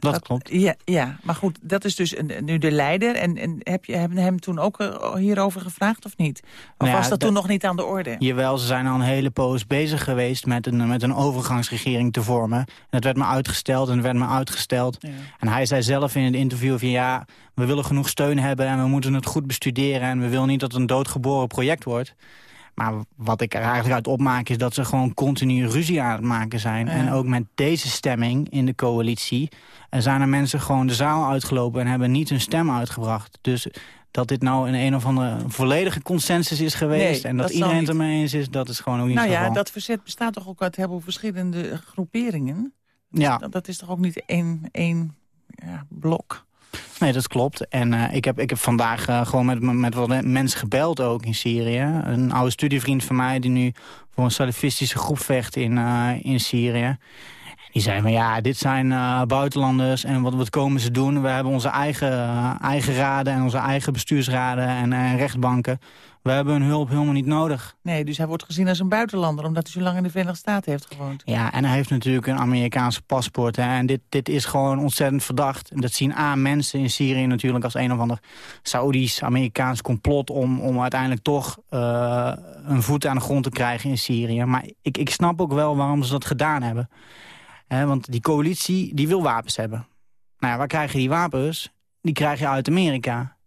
Dat, dat klopt. Ja, ja, maar goed, dat is dus een, nu de leider. En, en heb je hem, hem toen ook uh, hierover gevraagd of niet? Of nou ja, was dat, dat toen nog niet aan de orde? Jawel, ze zijn al een hele poos bezig geweest met een, met een overgangsregering te vormen. En dat werd me uitgesteld en werd me uitgesteld. Ja. En hij zei zelf in het interview van ja, we willen genoeg steun hebben... en we moeten het goed bestuderen en we willen niet dat het een doodgeboren project wordt... Maar wat ik er eigenlijk uit opmaak is dat ze gewoon continu ruzie aan het maken zijn. Ja. En ook met deze stemming in de coalitie... zijn er mensen gewoon de zaal uitgelopen en hebben niet hun stem uitgebracht. Dus dat dit nou een een of andere volledige consensus is geweest... Nee, en dat, dat iedereen het ermee eens is, dat is gewoon ook niet Nou ja, dat verzet bestaat toch ook uit veel verschillende groeperingen? Ja. Dat, dat is toch ook niet één, één ja, blok? Nee, dat klopt. En uh, ik, heb, ik heb vandaag uh, gewoon met, met wat mensen gebeld ook in Syrië. Een oude studievriend van mij die nu voor een salafistische groep vecht in, uh, in Syrië. Die zei van ja, dit zijn buitenlanders en wat, wat komen ze doen? We hebben onze eigen, eigen raden en onze eigen bestuursraden en, en rechtbanken. We hebben hun hulp helemaal niet nodig. Nee, dus hij wordt gezien als een buitenlander... omdat hij zo lang in de Verenigde Staten heeft gewoond. Ja, en hij heeft natuurlijk een Amerikaanse paspoort. Hè, en dit, dit is gewoon ontzettend verdacht. En dat zien A, mensen in Syrië natuurlijk als een of ander Saoedisch, Amerikaans complot... om, om uiteindelijk toch uh, een voet aan de grond te krijgen in Syrië. Maar ik, ik snap ook wel waarom ze dat gedaan hebben. Hè, want die coalitie die wil wapens hebben. Nou ja, waar krijg je die wapens? Die krijg je uit Amerika.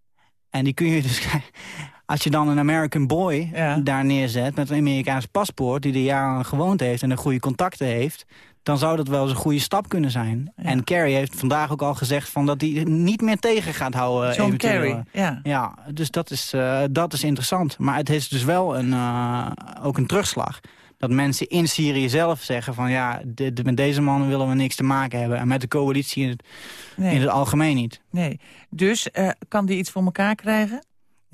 En die kun je dus als je dan een American boy ja. daar neerzet met een Amerikaans paspoort... die er jaren gewoond heeft en een goede contacten heeft... dan zou dat wel eens een goede stap kunnen zijn. Ja. En Kerry heeft vandaag ook al gezegd van dat hij niet meer tegen gaat houden. John eventueel. Kerry, ja. Ja, dus dat is, uh, dat is interessant. Maar het is dus wel een, uh, ook een terugslag. Dat mensen in Syrië zelf zeggen van ja, de, de, met deze mannen willen we niks te maken hebben. En met de coalitie in het, nee. in het algemeen niet. Nee, dus uh, kan die iets voor elkaar krijgen?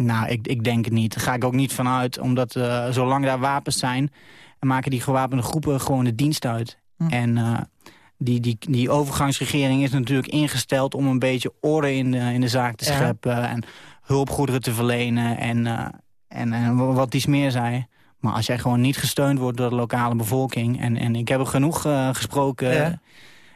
Nou, ik, ik denk het niet. Daar ga ik ook niet vanuit. Omdat uh, zolang daar wapens zijn... maken die gewapende groepen gewoon de dienst uit. Hm. En uh, die, die, die overgangsregering is natuurlijk ingesteld... om een beetje orde in de, in de zaak te scheppen... En hulpgoederen te verlenen en, uh, en, en wat iets meer zei. Maar als jij gewoon niet gesteund wordt door de lokale bevolking... en, en ik heb er genoeg gesproken... Ja.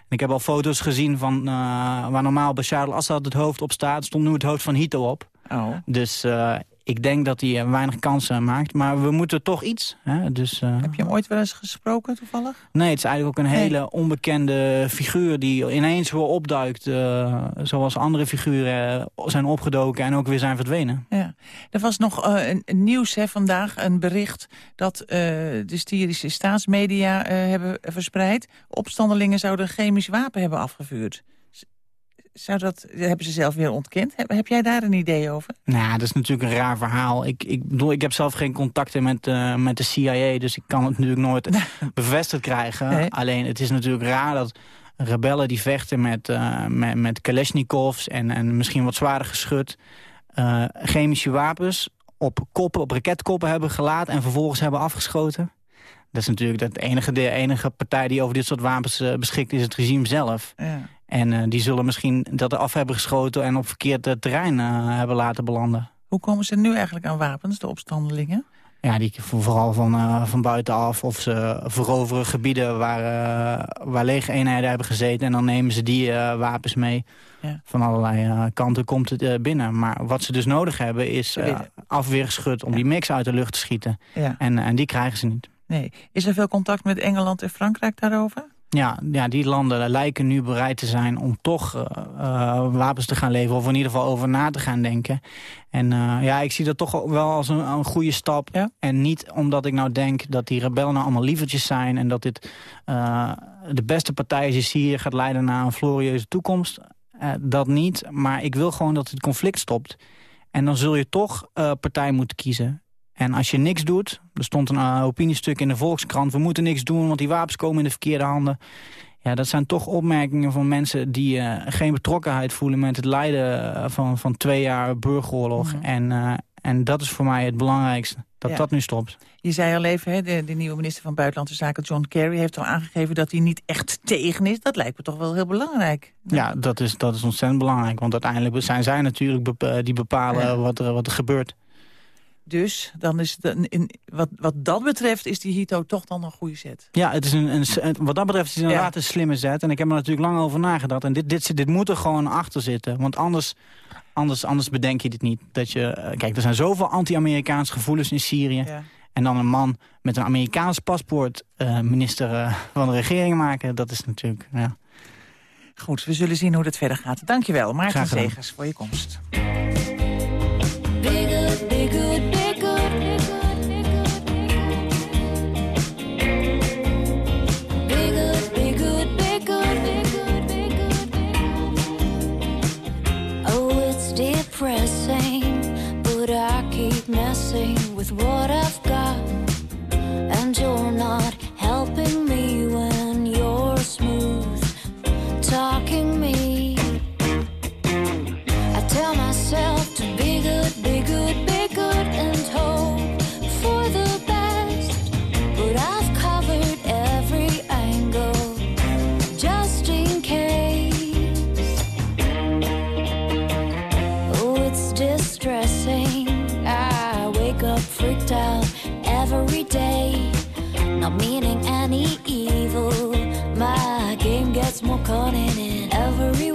Ik heb al foto's gezien van uh, waar normaal Bashar al-Assad het hoofd op staat... stond nu het hoofd van Hito op. Oh. Dus uh, ik denk dat hij weinig kansen maakt. Maar we moeten toch iets. Hè? Dus, uh, heb je hem ooit wel eens gesproken toevallig? Nee, het is eigenlijk ook een hele onbekende figuur... die ineens weer opduikt. Uh, zoals andere figuren zijn opgedoken en ook weer zijn verdwenen. Ja. Er was nog een, een nieuws hè, vandaag, een bericht... dat de Syrische staatsmedia hebben verspreid. Opstandelingen zouden een chemisch wapen hebben afgevuurd. Zou dat, hebben ze zelf weer ontkend. Heb, heb jij daar een idee over? Nou, dat is natuurlijk een raar verhaal. Ik, ik bedoel, ik heb zelf geen contacten met, uh, met de CIA... dus ik kan het natuurlijk nooit bevestigd krijgen. Nee. Alleen, het is natuurlijk raar dat rebellen die vechten met, uh, met, met Kalashnikovs... En, en misschien wat zwaarder geschut... Uh, chemische wapens op koppen, op raketkoppen hebben gelaten... en vervolgens hebben afgeschoten. Dat is natuurlijk de enige, de enige partij die over dit soort wapens beschikt... is het regime zelf. Ja. En uh, die zullen misschien dat er af hebben geschoten... en op verkeerd terrein uh, hebben laten belanden. Hoe komen ze nu eigenlijk aan wapens, de opstandelingen? Ja, die vooral van, uh, van buitenaf. Of ze veroveren gebieden waar, waar lege eenheden hebben gezeten. En dan nemen ze die wapens mee. Ja. Van allerlei kanten komt het binnen. Maar wat ze dus nodig hebben is afweergeschut om ja. die mix uit de lucht te schieten. Ja. En, en die krijgen ze niet. Nee. Is er veel contact met Engeland en Frankrijk daarover? Ja, ja, die landen lijken nu bereid te zijn om toch uh, uh, wapens te gaan leveren... of in ieder geval over na te gaan denken. En uh, ja, ik zie dat toch wel als een, een goede stap. Ja? En niet omdat ik nou denk dat die rebellen nou allemaal lievertjes zijn... en dat dit de beste partij is die hier gaat leiden naar een glorieuze toekomst. dat niet, maar ik wil gewoon dat het conflict stopt. En dan zul je toch partij moeten kiezen. En als je niks doet, er stond een uh, opiniestuk in de Volkskrant... we moeten niks doen, want die wapens komen in de verkeerde handen. Ja, dat zijn toch opmerkingen van mensen die uh, geen betrokkenheid voelen... met het lijden van, van twee jaar burgeroorlog. Mhm. En, uh, en dat is voor mij het belangrijkste, dat Ja. dat nu stopt. Je zei al even, hè, de, de nieuwe minister van Buitenlandse Zaken, John Kerry... heeft al aangegeven dat hij niet echt tegen is. Dat lijkt me toch wel heel belangrijk. Ja, dat is, dat is ontzettend belangrijk. Want uiteindelijk zijn zij natuurlijk bepa- die bepalen Ja. wat, er, wat er gebeurt. Dus dan is het een, in, wat, wat dat betreft is die Hito toch dan een goede zet. Ja, het is een, een, wat dat betreft is het inderdaad Ja. een slimme zet. En ik heb er natuurlijk lang over nagedacht. En dit, dit, dit moet er gewoon achter zitten. Want anders, anders, anders bedenk je dit niet. Dat je, eh, kijk, er zijn zoveel anti-Amerikaanse gevoelens in Syrië. Ja. En dan een man met een Amerikaans paspoort eh, minister eh, van de regering maken. Dat is natuurlijk, ja. Goed, we zullen zien hoe dat verder gaat. Dankjewel, Maarten. Zegers, voor je komst. What I've got. And you're not helping me calling in every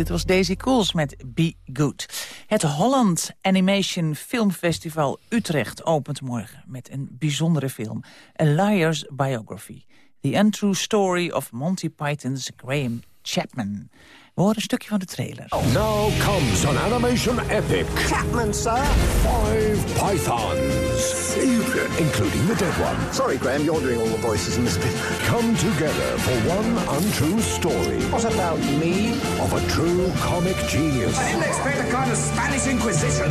dit? Was Daisy Cools met Be Good. Het Holland Animation Film Festival Utrecht opent morgen met een bijzondere film. A Liar's Biography. The Untrue Story of Monty Python's Graham Chapman. We horen een stukje van de trailer. Oh. Now comes an animation epic. Chapman, sir. Five pythons, including the dead one. Sorry, Graham, you're doing all the voices in this bit. Come together for one untrue story. What about me? Of a true comic genius. I didn't expect a kind of Spanish Inquisition.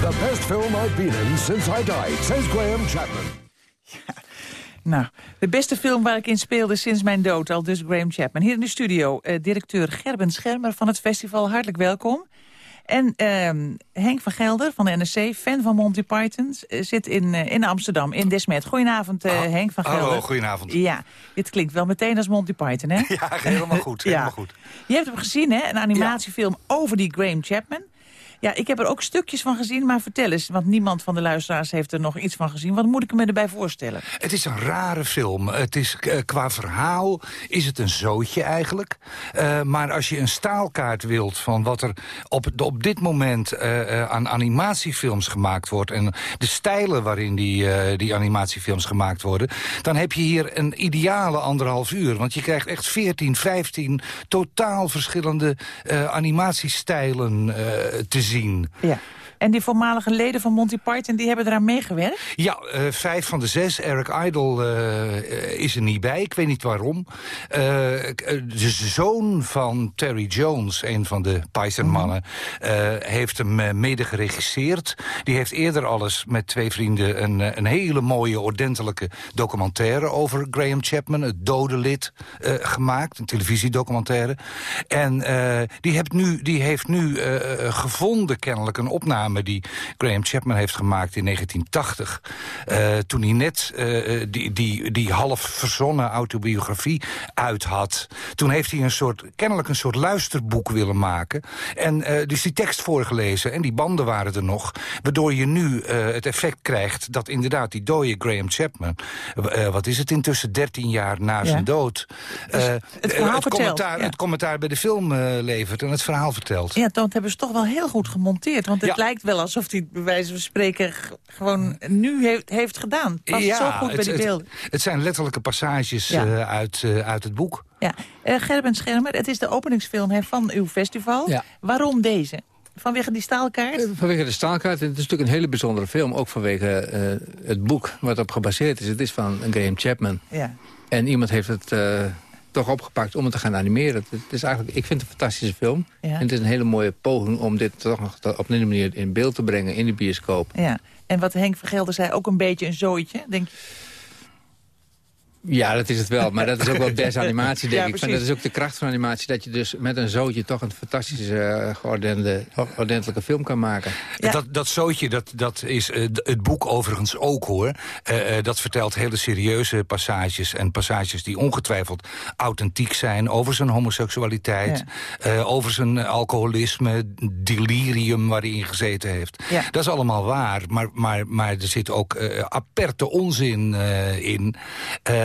The best film I've been in since I died, says Graham Chapman. Nou, de beste film waar ik in speelde sinds mijn dood, al dus Graham Chapman. Hier in de studio, eh, directeur Gerben Schermer van het festival. Hartelijk welkom. En ehm, Henk van Gelder van de NSC, fan van Monty Python, eh, zit in, eh, in Amsterdam, in Desmet. Goedenavond, eh, Henk van Gelder. Hallo, goedenavond. Ja, dit klinkt wel meteen als Monty Python, hè? Ja, helemaal goed, helemaal goed. Je hebt hem gezien, hè? Een animatiefilm over die Graham Chapman. Ja, ik heb er ook stukjes van gezien, maar vertel eens... want niemand van de luisteraars heeft er nog iets van gezien. Wat moet ik me erbij voorstellen? Het is een rare film. Het is, eh, qua verhaal is het een zootje eigenlijk. Eh, maar als je een staalkaart wilt van wat er op, op dit moment eh, aan animatiefilms gemaakt wordt... en de stijlen waarin die, die animatiefilms gemaakt worden... dan heb je hier een ideale anderhalf uur. Want je krijgt echt 14, 15 totaal verschillende animatiestijlen te zien. Ja. En die voormalige leden van Monty Python, die hebben eraan meegewerkt? Ja, eh, vijf van de zes. Eric Idle eh, is er niet bij. Ik weet niet waarom. Eh, de zoon van Terry Jones, een van de Python-mannen... heeft hem mede geregisseerd. Die heeft eerder alles met twee vrienden... een, een hele mooie, ordentelijke documentaire... over Graham Chapman, het dode lid, gemaakt. Een televisiedocumentaire. En die, heeft nu, die heeft nu gevonden, kennelijk, een opname die Graham Chapman heeft gemaakt in 1980. Uh, toen hij net uh, die, die, die half verzonnen autobiografie uit had. Toen heeft hij een soort, kennelijk een soort luisterboek willen maken. En uh, dus die tekst voorgelezen en die banden waren er nog. Waardoor je nu het effect krijgt dat inderdaad die dode Graham Chapman... wat is het intussen, 13 jaar na Ja. zijn dood... Dus het verhaal het, commentaar, ja. het commentaar bij de film levert en het verhaal vertelt. Ja, dat hebben ze toch wel heel goed gemonteerd. Want het Ja. lijkt wel alsof hij bij wijze van spreken... gewoon nu heeft, heeft gedaan. Past zo goed bij het, die het- beelden. Het, zijn letterlijke passages Ja. eh, uit, eh, uit het boek. Ja. Eh Gerben Schermer, het is de openingsfilm hè, van uw festival. Ja. Waarom deze? Vanwege die staalkaart? Vanwege de staalkaart. Het is natuurlijk een hele bijzondere film. Ook vanwege eh, het boek wat op gebaseerd is. Het is van Graham Chapman. Ja. En iemand heeft het eh, toch opgepakt om het te gaan animeren. Het is eigenlijk, ik vind het een fantastische film. Ja. En het is een hele mooie poging om dit toch nog op een manier in beeld te brengen in de bioscoop. Ja. En wat Henk van Gelder zei, ook een beetje een zooitje. Denk je? Ja, dat is het wel. Maar dat is ook wel best animatie, denk Ja, ik. Van, precies. dat is ook de kracht van animatie. Dat je dus met een zootje toch een fantastische, geordende, ordentelijke film kan maken. Dat, dat zootje, dat, dat is eh, het boek overigens ook, hoor. Eh, eh, dat vertelt hele serieuze passages. En passages die ongetwijfeld authentiek zijn... over zijn homoseksualiteit, eh, over zijn alcoholisme... delirium waar hij in gezeten heeft. Ja. Dat is allemaal waar. Maar, maar, maar er zit ook aperte onzin eh, in.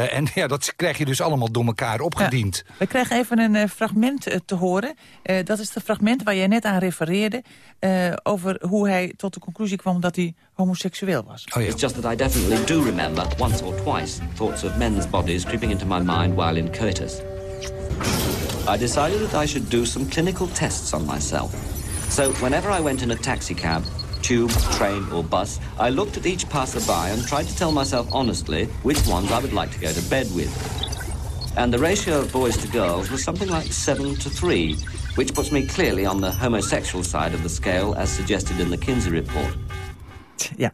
Eh, en ja, dat krijg je dus allemaal door elkaar opgediend. We krijgen even een eh, fragment eh, te horen. Eh, dat is het fragment waar jij net aan refereerde... eh, over hoe hij tot de conclusie kwam dat hij homoseksueel was. It's just that I definitely do remember, once or twice, thoughts of men's bodies creeping into my mind while in coitus. I decided that I should do some clinical tests on myself. So whenever I went in a taxicab, tube, train, or bus, I looked at each passerby and tried to tell myself honestly which ones I would like to go to bed with. And the ratio of boys to girls was something like 7 to 3, which puts me clearly on the homosexual side of the scale as suggested in the Kinsey report. Ja,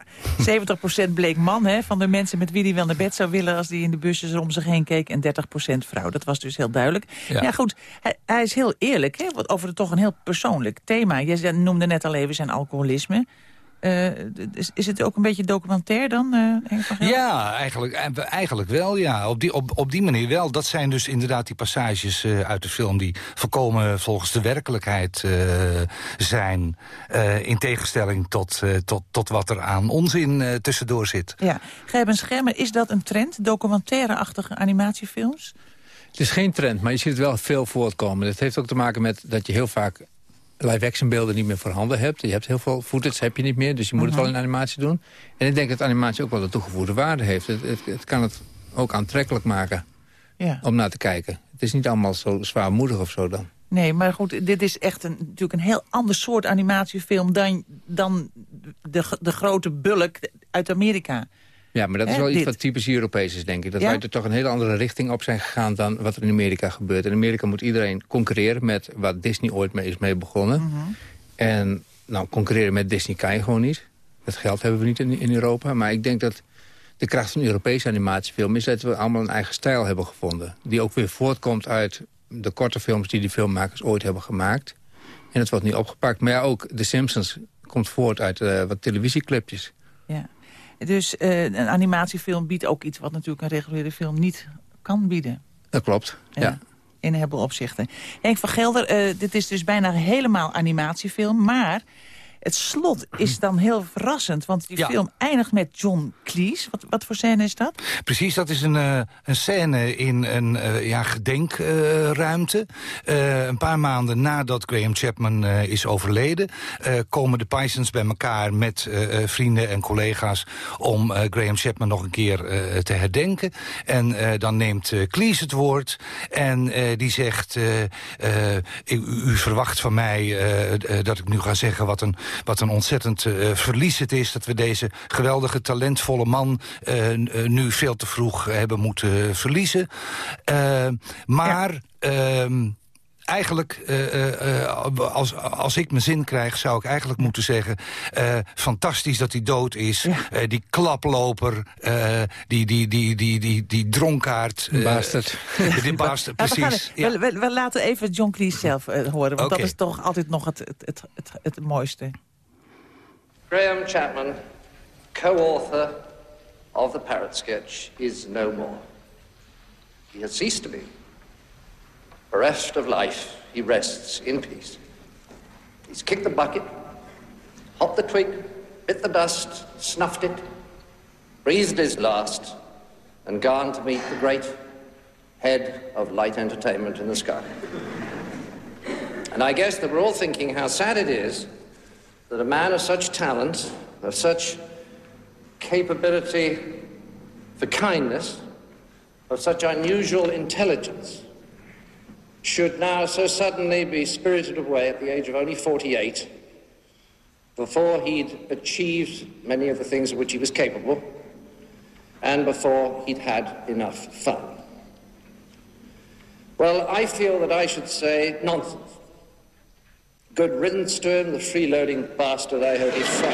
70% bleek man hè, van de mensen met wie hij wel naar bed zou willen... als hij in de busjes om zich heen keek. En 30% vrouw. Dat was dus heel duidelijk. Ja, Ja. goed, hij, hij is heel eerlijk hè, over het toch een heel persoonlijk thema. Je noemde net al even zijn alcoholisme. Eh, is, is het ook een beetje documentair dan, eh Henk van Gelder? Ja, eigenlijk, eh, eigenlijk wel, ja. Op die, op, op die manier wel. Dat zijn dus inderdaad die passages eh, uit de film... die volkomen volgens de werkelijkheid eh, zijn. eh, in tegenstelling tot, eh, tot, tot wat er aan onzin eh, tussendoor zit. Ja, Gerben Schermer, is dat een trend? Documentaire-achtige animatiefilms? Het is geen trend, maar je ziet het wel veel voortkomen. Het heeft ook te maken met dat je heel vaak live-action beelden niet meer voorhanden hebt. Je hebt heel veel footage heb je niet meer, dus je moet het Mhm. wel in animatie doen. En ik denk dat animatie ook wel een toegevoegde waarde heeft. Het, het, het kan het ook aantrekkelijk maken Ja. om naar te kijken. Het is niet allemaal zo zwaarmoedig of zo dan. Nee, maar goed, dit is echt een, natuurlijk een heel ander soort animatiefilm... dan, dan de, de grote bulk uit Amerika. Ja, maar dat is wel iets dit. wat typisch Europees is, denk ik. Dat Ja? wij er toch een hele andere richting op zijn gegaan... dan wat er in Amerika gebeurt. In Amerika moet iedereen concurreren met wat Disney ooit mee is mee begonnen. Mhm. En nou, concurreren met Disney kan je gewoon niet. Dat geld hebben we niet in, in Europa. Maar ik denk dat de kracht van Europese animatiefilm... is dat we allemaal een eigen stijl hebben gevonden. Die ook weer voortkomt uit de korte films die die filmmakers ooit hebben gemaakt. En het wordt nu opgepakt. Maar ja, ook The Simpsons komt voort uit eh, wat televisieclipjes. Ja. Dus eh, een animatiefilm biedt ook iets... wat natuurlijk een reguliere film niet kan bieden. Dat klopt, ja. In een heleboel opzichten. Henk van Gelder, eh, dit is dus bijna helemaal animatiefilm. Maar het slot is dan heel verrassend. Want die Ja. film eindigt met John Cleese. Wat, wat voor scène is dat? Precies, dat is een, eh, een scène in een eh, ja, gedenkruimte. Eh, een paar maanden nadat Graham Chapman is overleden... komen de Pisons bij elkaar met vrienden en collega's... om Graham Chapman nog een keer te herdenken. En dan neemt Cleese het woord en die zegt... u, u verwacht van mij dat ik nu ga zeggen... wat een, wat een ontzettend eh, verlies het is... dat we deze geweldige, talentvolle man... eh, eh, nu veel te vroeg hebben moeten verliezen. Maar... ehm, Eigenlijk, als, als ik mijn zin krijg, zou ik eigenlijk moeten zeggen... fantastisch dat hij dood is. Die klaploper, die, die, die, die, die, die dronkaard. Bastard. Die bastard, we, gaan- precies. Ja. we, we- we laten even John Cleese zelf horen. Want dat is toch altijd nog het, het, het, het, het mooiste. Graham Chapman, co-author of the Parrot Sketch, is no more. He has ceased to be. Bereft of life, he rests in peace. He's kicked the bucket, hopped the twig, bit the dust, snuffed it, breathed his last, and gone to meet the great head of light entertainment in the sky. And I guess that we're all thinking how sad it is that a man of such talent, of such capability for kindness, of such unusual intelligence, should now so suddenly be spirited away at the age of only 48 before he'd achieved many of the things of which he was capable and before he'd had enough fun. Well, I feel that I should say nonsense. Good riddance to him, the freeloading bastard, I hope he's found.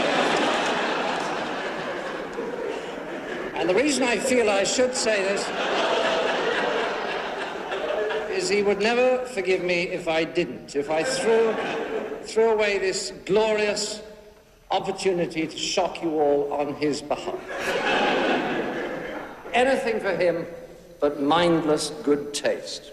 And the reason I feel I should say this is he would never forgive me if I didn't, if I threw, threw away this glorious opportunity to shock you all on his behalf. Anything for him but mindless good taste.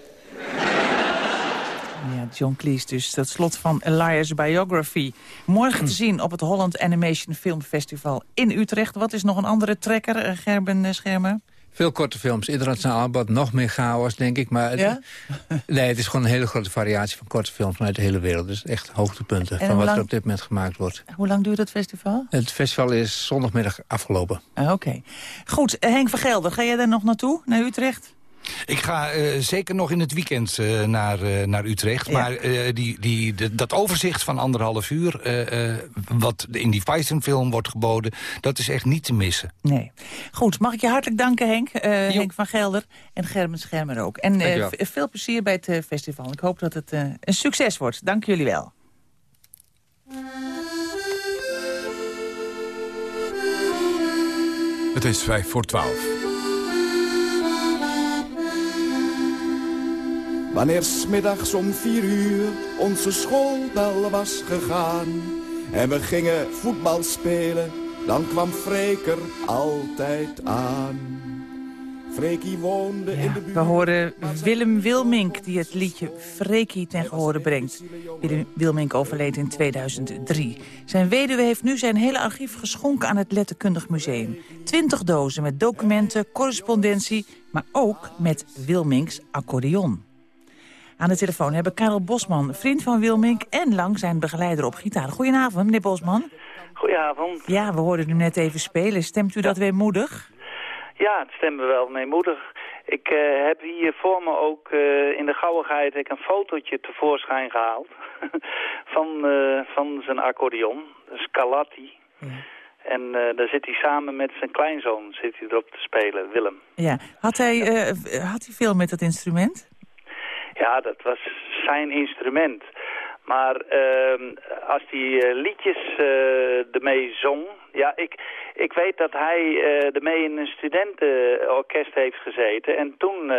Ja, John Cleese dus. Dat slot van Elias Biography. Morgen te zien op het Holland Animation Film Festival in Utrecht. Wat is nog een andere trekker, eh, Gerben eh, Schermer? Veel korte films, internationaal aanbod, nog meer chaos, denk ik. Maar het, Ja? nee, het is gewoon een hele grote variatie van korte films vanuit de hele wereld. Dus echt hoogtepunten En van wat er op dit moment gemaakt wordt. Hoe lang duurt het festival? Het festival is zondagmiddag afgelopen. Ah, Oké. Goed, Henk van Gelder, ga jij daar nog naartoe, naar Utrecht? Ik ga eh, zeker nog in het weekend eh, naar, eh, naar Utrecht. Maar eh, die, die, de- dat overzicht van anderhalf uur... eh, eh, wat in die Python-film wordt geboden... dat is echt niet te missen. Nee. Goed, mag ik je hartelijk danken Henk, eh, Henk van Gelder en Gerben Schermer ook. En eh, veel plezier bij het festival. Ik hoop dat het eh, een succes wordt. Dank jullie wel. Het is vijf voor twaalf. Wanneer smiddags om vier uur onze schoolbel was gegaan en we gingen voetbal spelen, dan kwam Freker altijd aan. Freekie woonde in de buurt. We horen Willem Wilmink die het liedje Freekie ten gehore brengt. Willem Wilmink overleed in 2003. Zijn weduwe heeft nu zijn hele archief geschonken aan het Letterkundig Museum. Twintig dozen met documenten, correspondentie, maar ook met Wilminks accordeon. Aan de telefoon hebben Karel Bosman, vriend van Wilmink... en lang zijn begeleider op gitaar. Goedenavond, meneer Bosman. Goedenavond. Ja, we hoorden u net even spelen. Stemt u dat weemoedig? Ja, het stemt me wel meemoedig. Ik eh, heb hier voor me ook eh, in de gauwigheid ik een fotootje tevoorschijn gehaald. van, eh, van zijn accordeon, Scalatti. En daar zit hij samen met zijn kleinzoon zit hij erop te spelen, Willem. Ja. Had hij, had hij veel met dat instrument? Ja, dat was zijn instrument. Maar ehm, als hij eh, liedjes eh, ermee zong... Ja, ik, ik weet dat hij eh ermee in een studentenorkest heeft gezeten. En toen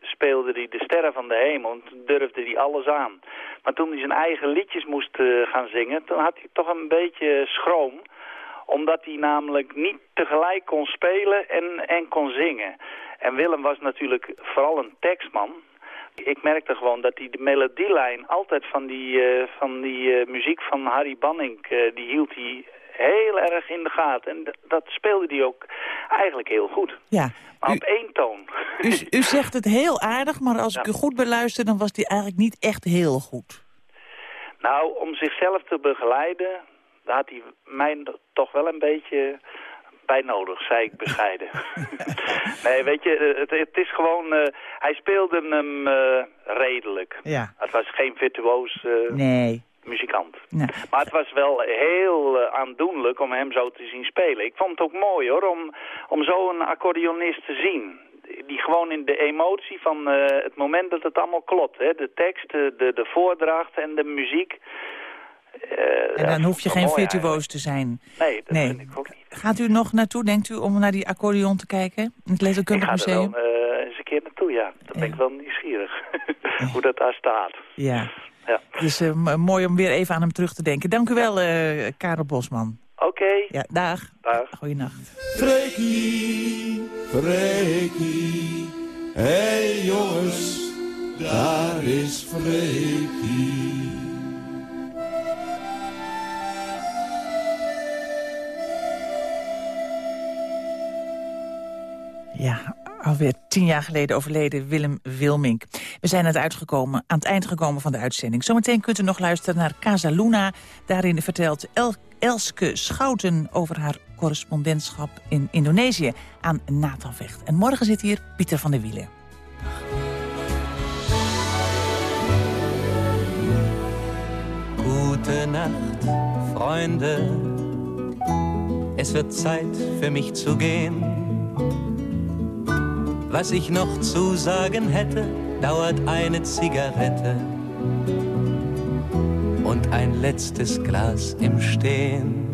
speelde hij de sterren van de hemel. En toen durfde hij alles aan. Maar toen hij zijn eigen liedjes moest gaan zingen... toen had hij toch een beetje schroom omdat hij namelijk niet tegelijk kon spelen en, en kon zingen. En Willem was natuurlijk vooral een tekstman. Ik merkte gewoon dat hij de melodielijn altijd van die, eh, van die eh, muziek van Harry Banning, eh, die hield hij heel erg in de gaten. En dat speelde hij ook eigenlijk heel goed. Ja. Maar op één toon. U, u zegt het heel aardig, maar als ik u goed beluister... dan was die eigenlijk niet echt heel goed. Nou, om zichzelf te begeleiden, daar had hij mij toch wel een beetje bij nodig, zei ik bescheiden. nee, weet je, eh, het, het is gewoon... eh, hij speelde hem eh, redelijk. Ja. Het was geen virtuoos Nee. muzikant. Nee. Maar het was wel heel aandoenlijk om hem zo te zien spelen. Ik vond het ook mooi hoor, om, om zo'n accordeonist te zien. Die gewoon in de emotie van het moment dat het allemaal klopt. Hè? De tekst, de, de voordracht en de muziek. Eh, En dan hoef je geen virtuoos te zijn. Nee, dat Nee. vind ik ook niet. Gaat u nog naartoe, denkt u, om naar die accordeon te kijken? In het Ik Letterkundig ga er Museum? wel eh, eens een keer naartoe, ja. Dan ben ik wel nieuwsgierig hoe dat daar staat. Ja. Ja. Dus eh, mooi om weer even aan hem terug te denken. Dank u wel, eh, Karel Bosman. Oké. Ja, dag. Dag. Goeienacht. Freekie, Freekie. Hé hey jongens, daar is Freekie. Ja, alweer tien jaar geleden overleden Willem Wilmink. We zijn het, uitgekomen, aan het eind gekomen van de uitzending. Zometeen kunt u nog luisteren naar Casa Luna. Daarin vertelt El Elske Schouten over haar correspondentschap in Indonesië aan Natalvecht. En morgen zit hier Pieter van der Wielen. Gute Nacht, Freunde. Es wird Zeit für mich zu gehen. Was ich noch zu sagen hätte, dauert eine Zigarette und ein letztes Glas im Stehen.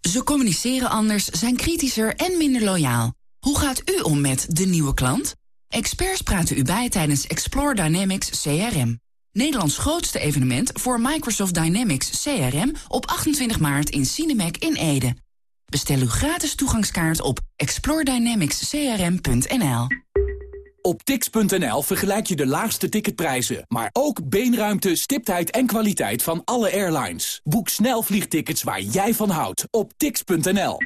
Ze communiceren anders, zijn kritischer en minder loyaal. Hoe gaat u om met de nieuwe klant? Experts praten u bij tijdens Explore Dynamics CRM. Nederlands grootste evenement voor Microsoft Dynamics CRM op 28 maart in Cinemac in Ede. Bestel uw gratis toegangskaart op exploredynamicscrm.nl. Op tix.nl vergelijk je de laagste ticketprijzen, maar ook beenruimte, stiptheid en kwaliteit van alle airlines. Boek snel vliegtickets waar jij van houdt op tix.nl.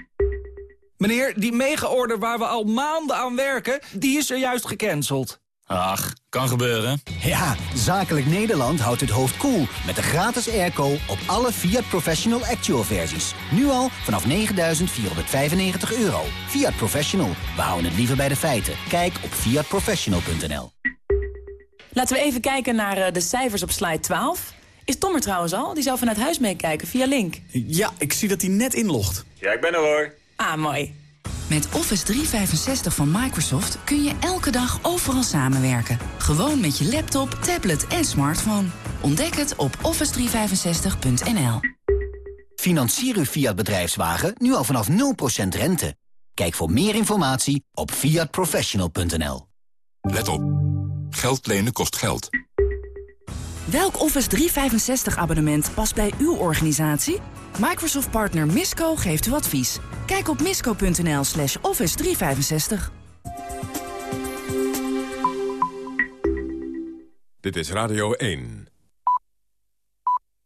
Meneer, die mega-order waar we al maanden aan werken, die is er juist gecanceld. Ach, kan gebeuren. Ja, Zakelijk Nederland houdt het hoofd koel met de gratis airco op alle Fiat Professional Actual versies. Nu al vanaf 9.495 euro. Fiat Professional, we houden het liever bij de feiten. Kijk op fiatprofessional.nl Laten we even kijken naar eh, de cijfers op slide 12. Is Tom er trouwens al? Die zou vanuit huis meekijken via Link. Ja, ik zie dat hij net inlogt. Ja, ik ben er hoor. Ah, mooi. Met Office 365 van Microsoft kun je elke dag overal samenwerken. Gewoon met je laptop, tablet en smartphone. Ontdek het op office365.nl. Financier uw Fiat bedrijfswagen nu al vanaf 0% rente. Kijk voor meer informatie op fiatprofessional.nl Let op. Geld lenen kost geld. Welk Office 365 abonnement past bij uw organisatie? Microsoft partner Misco geeft u advies. Kijk op misco.nl slash office 365. Dit is Radio 1.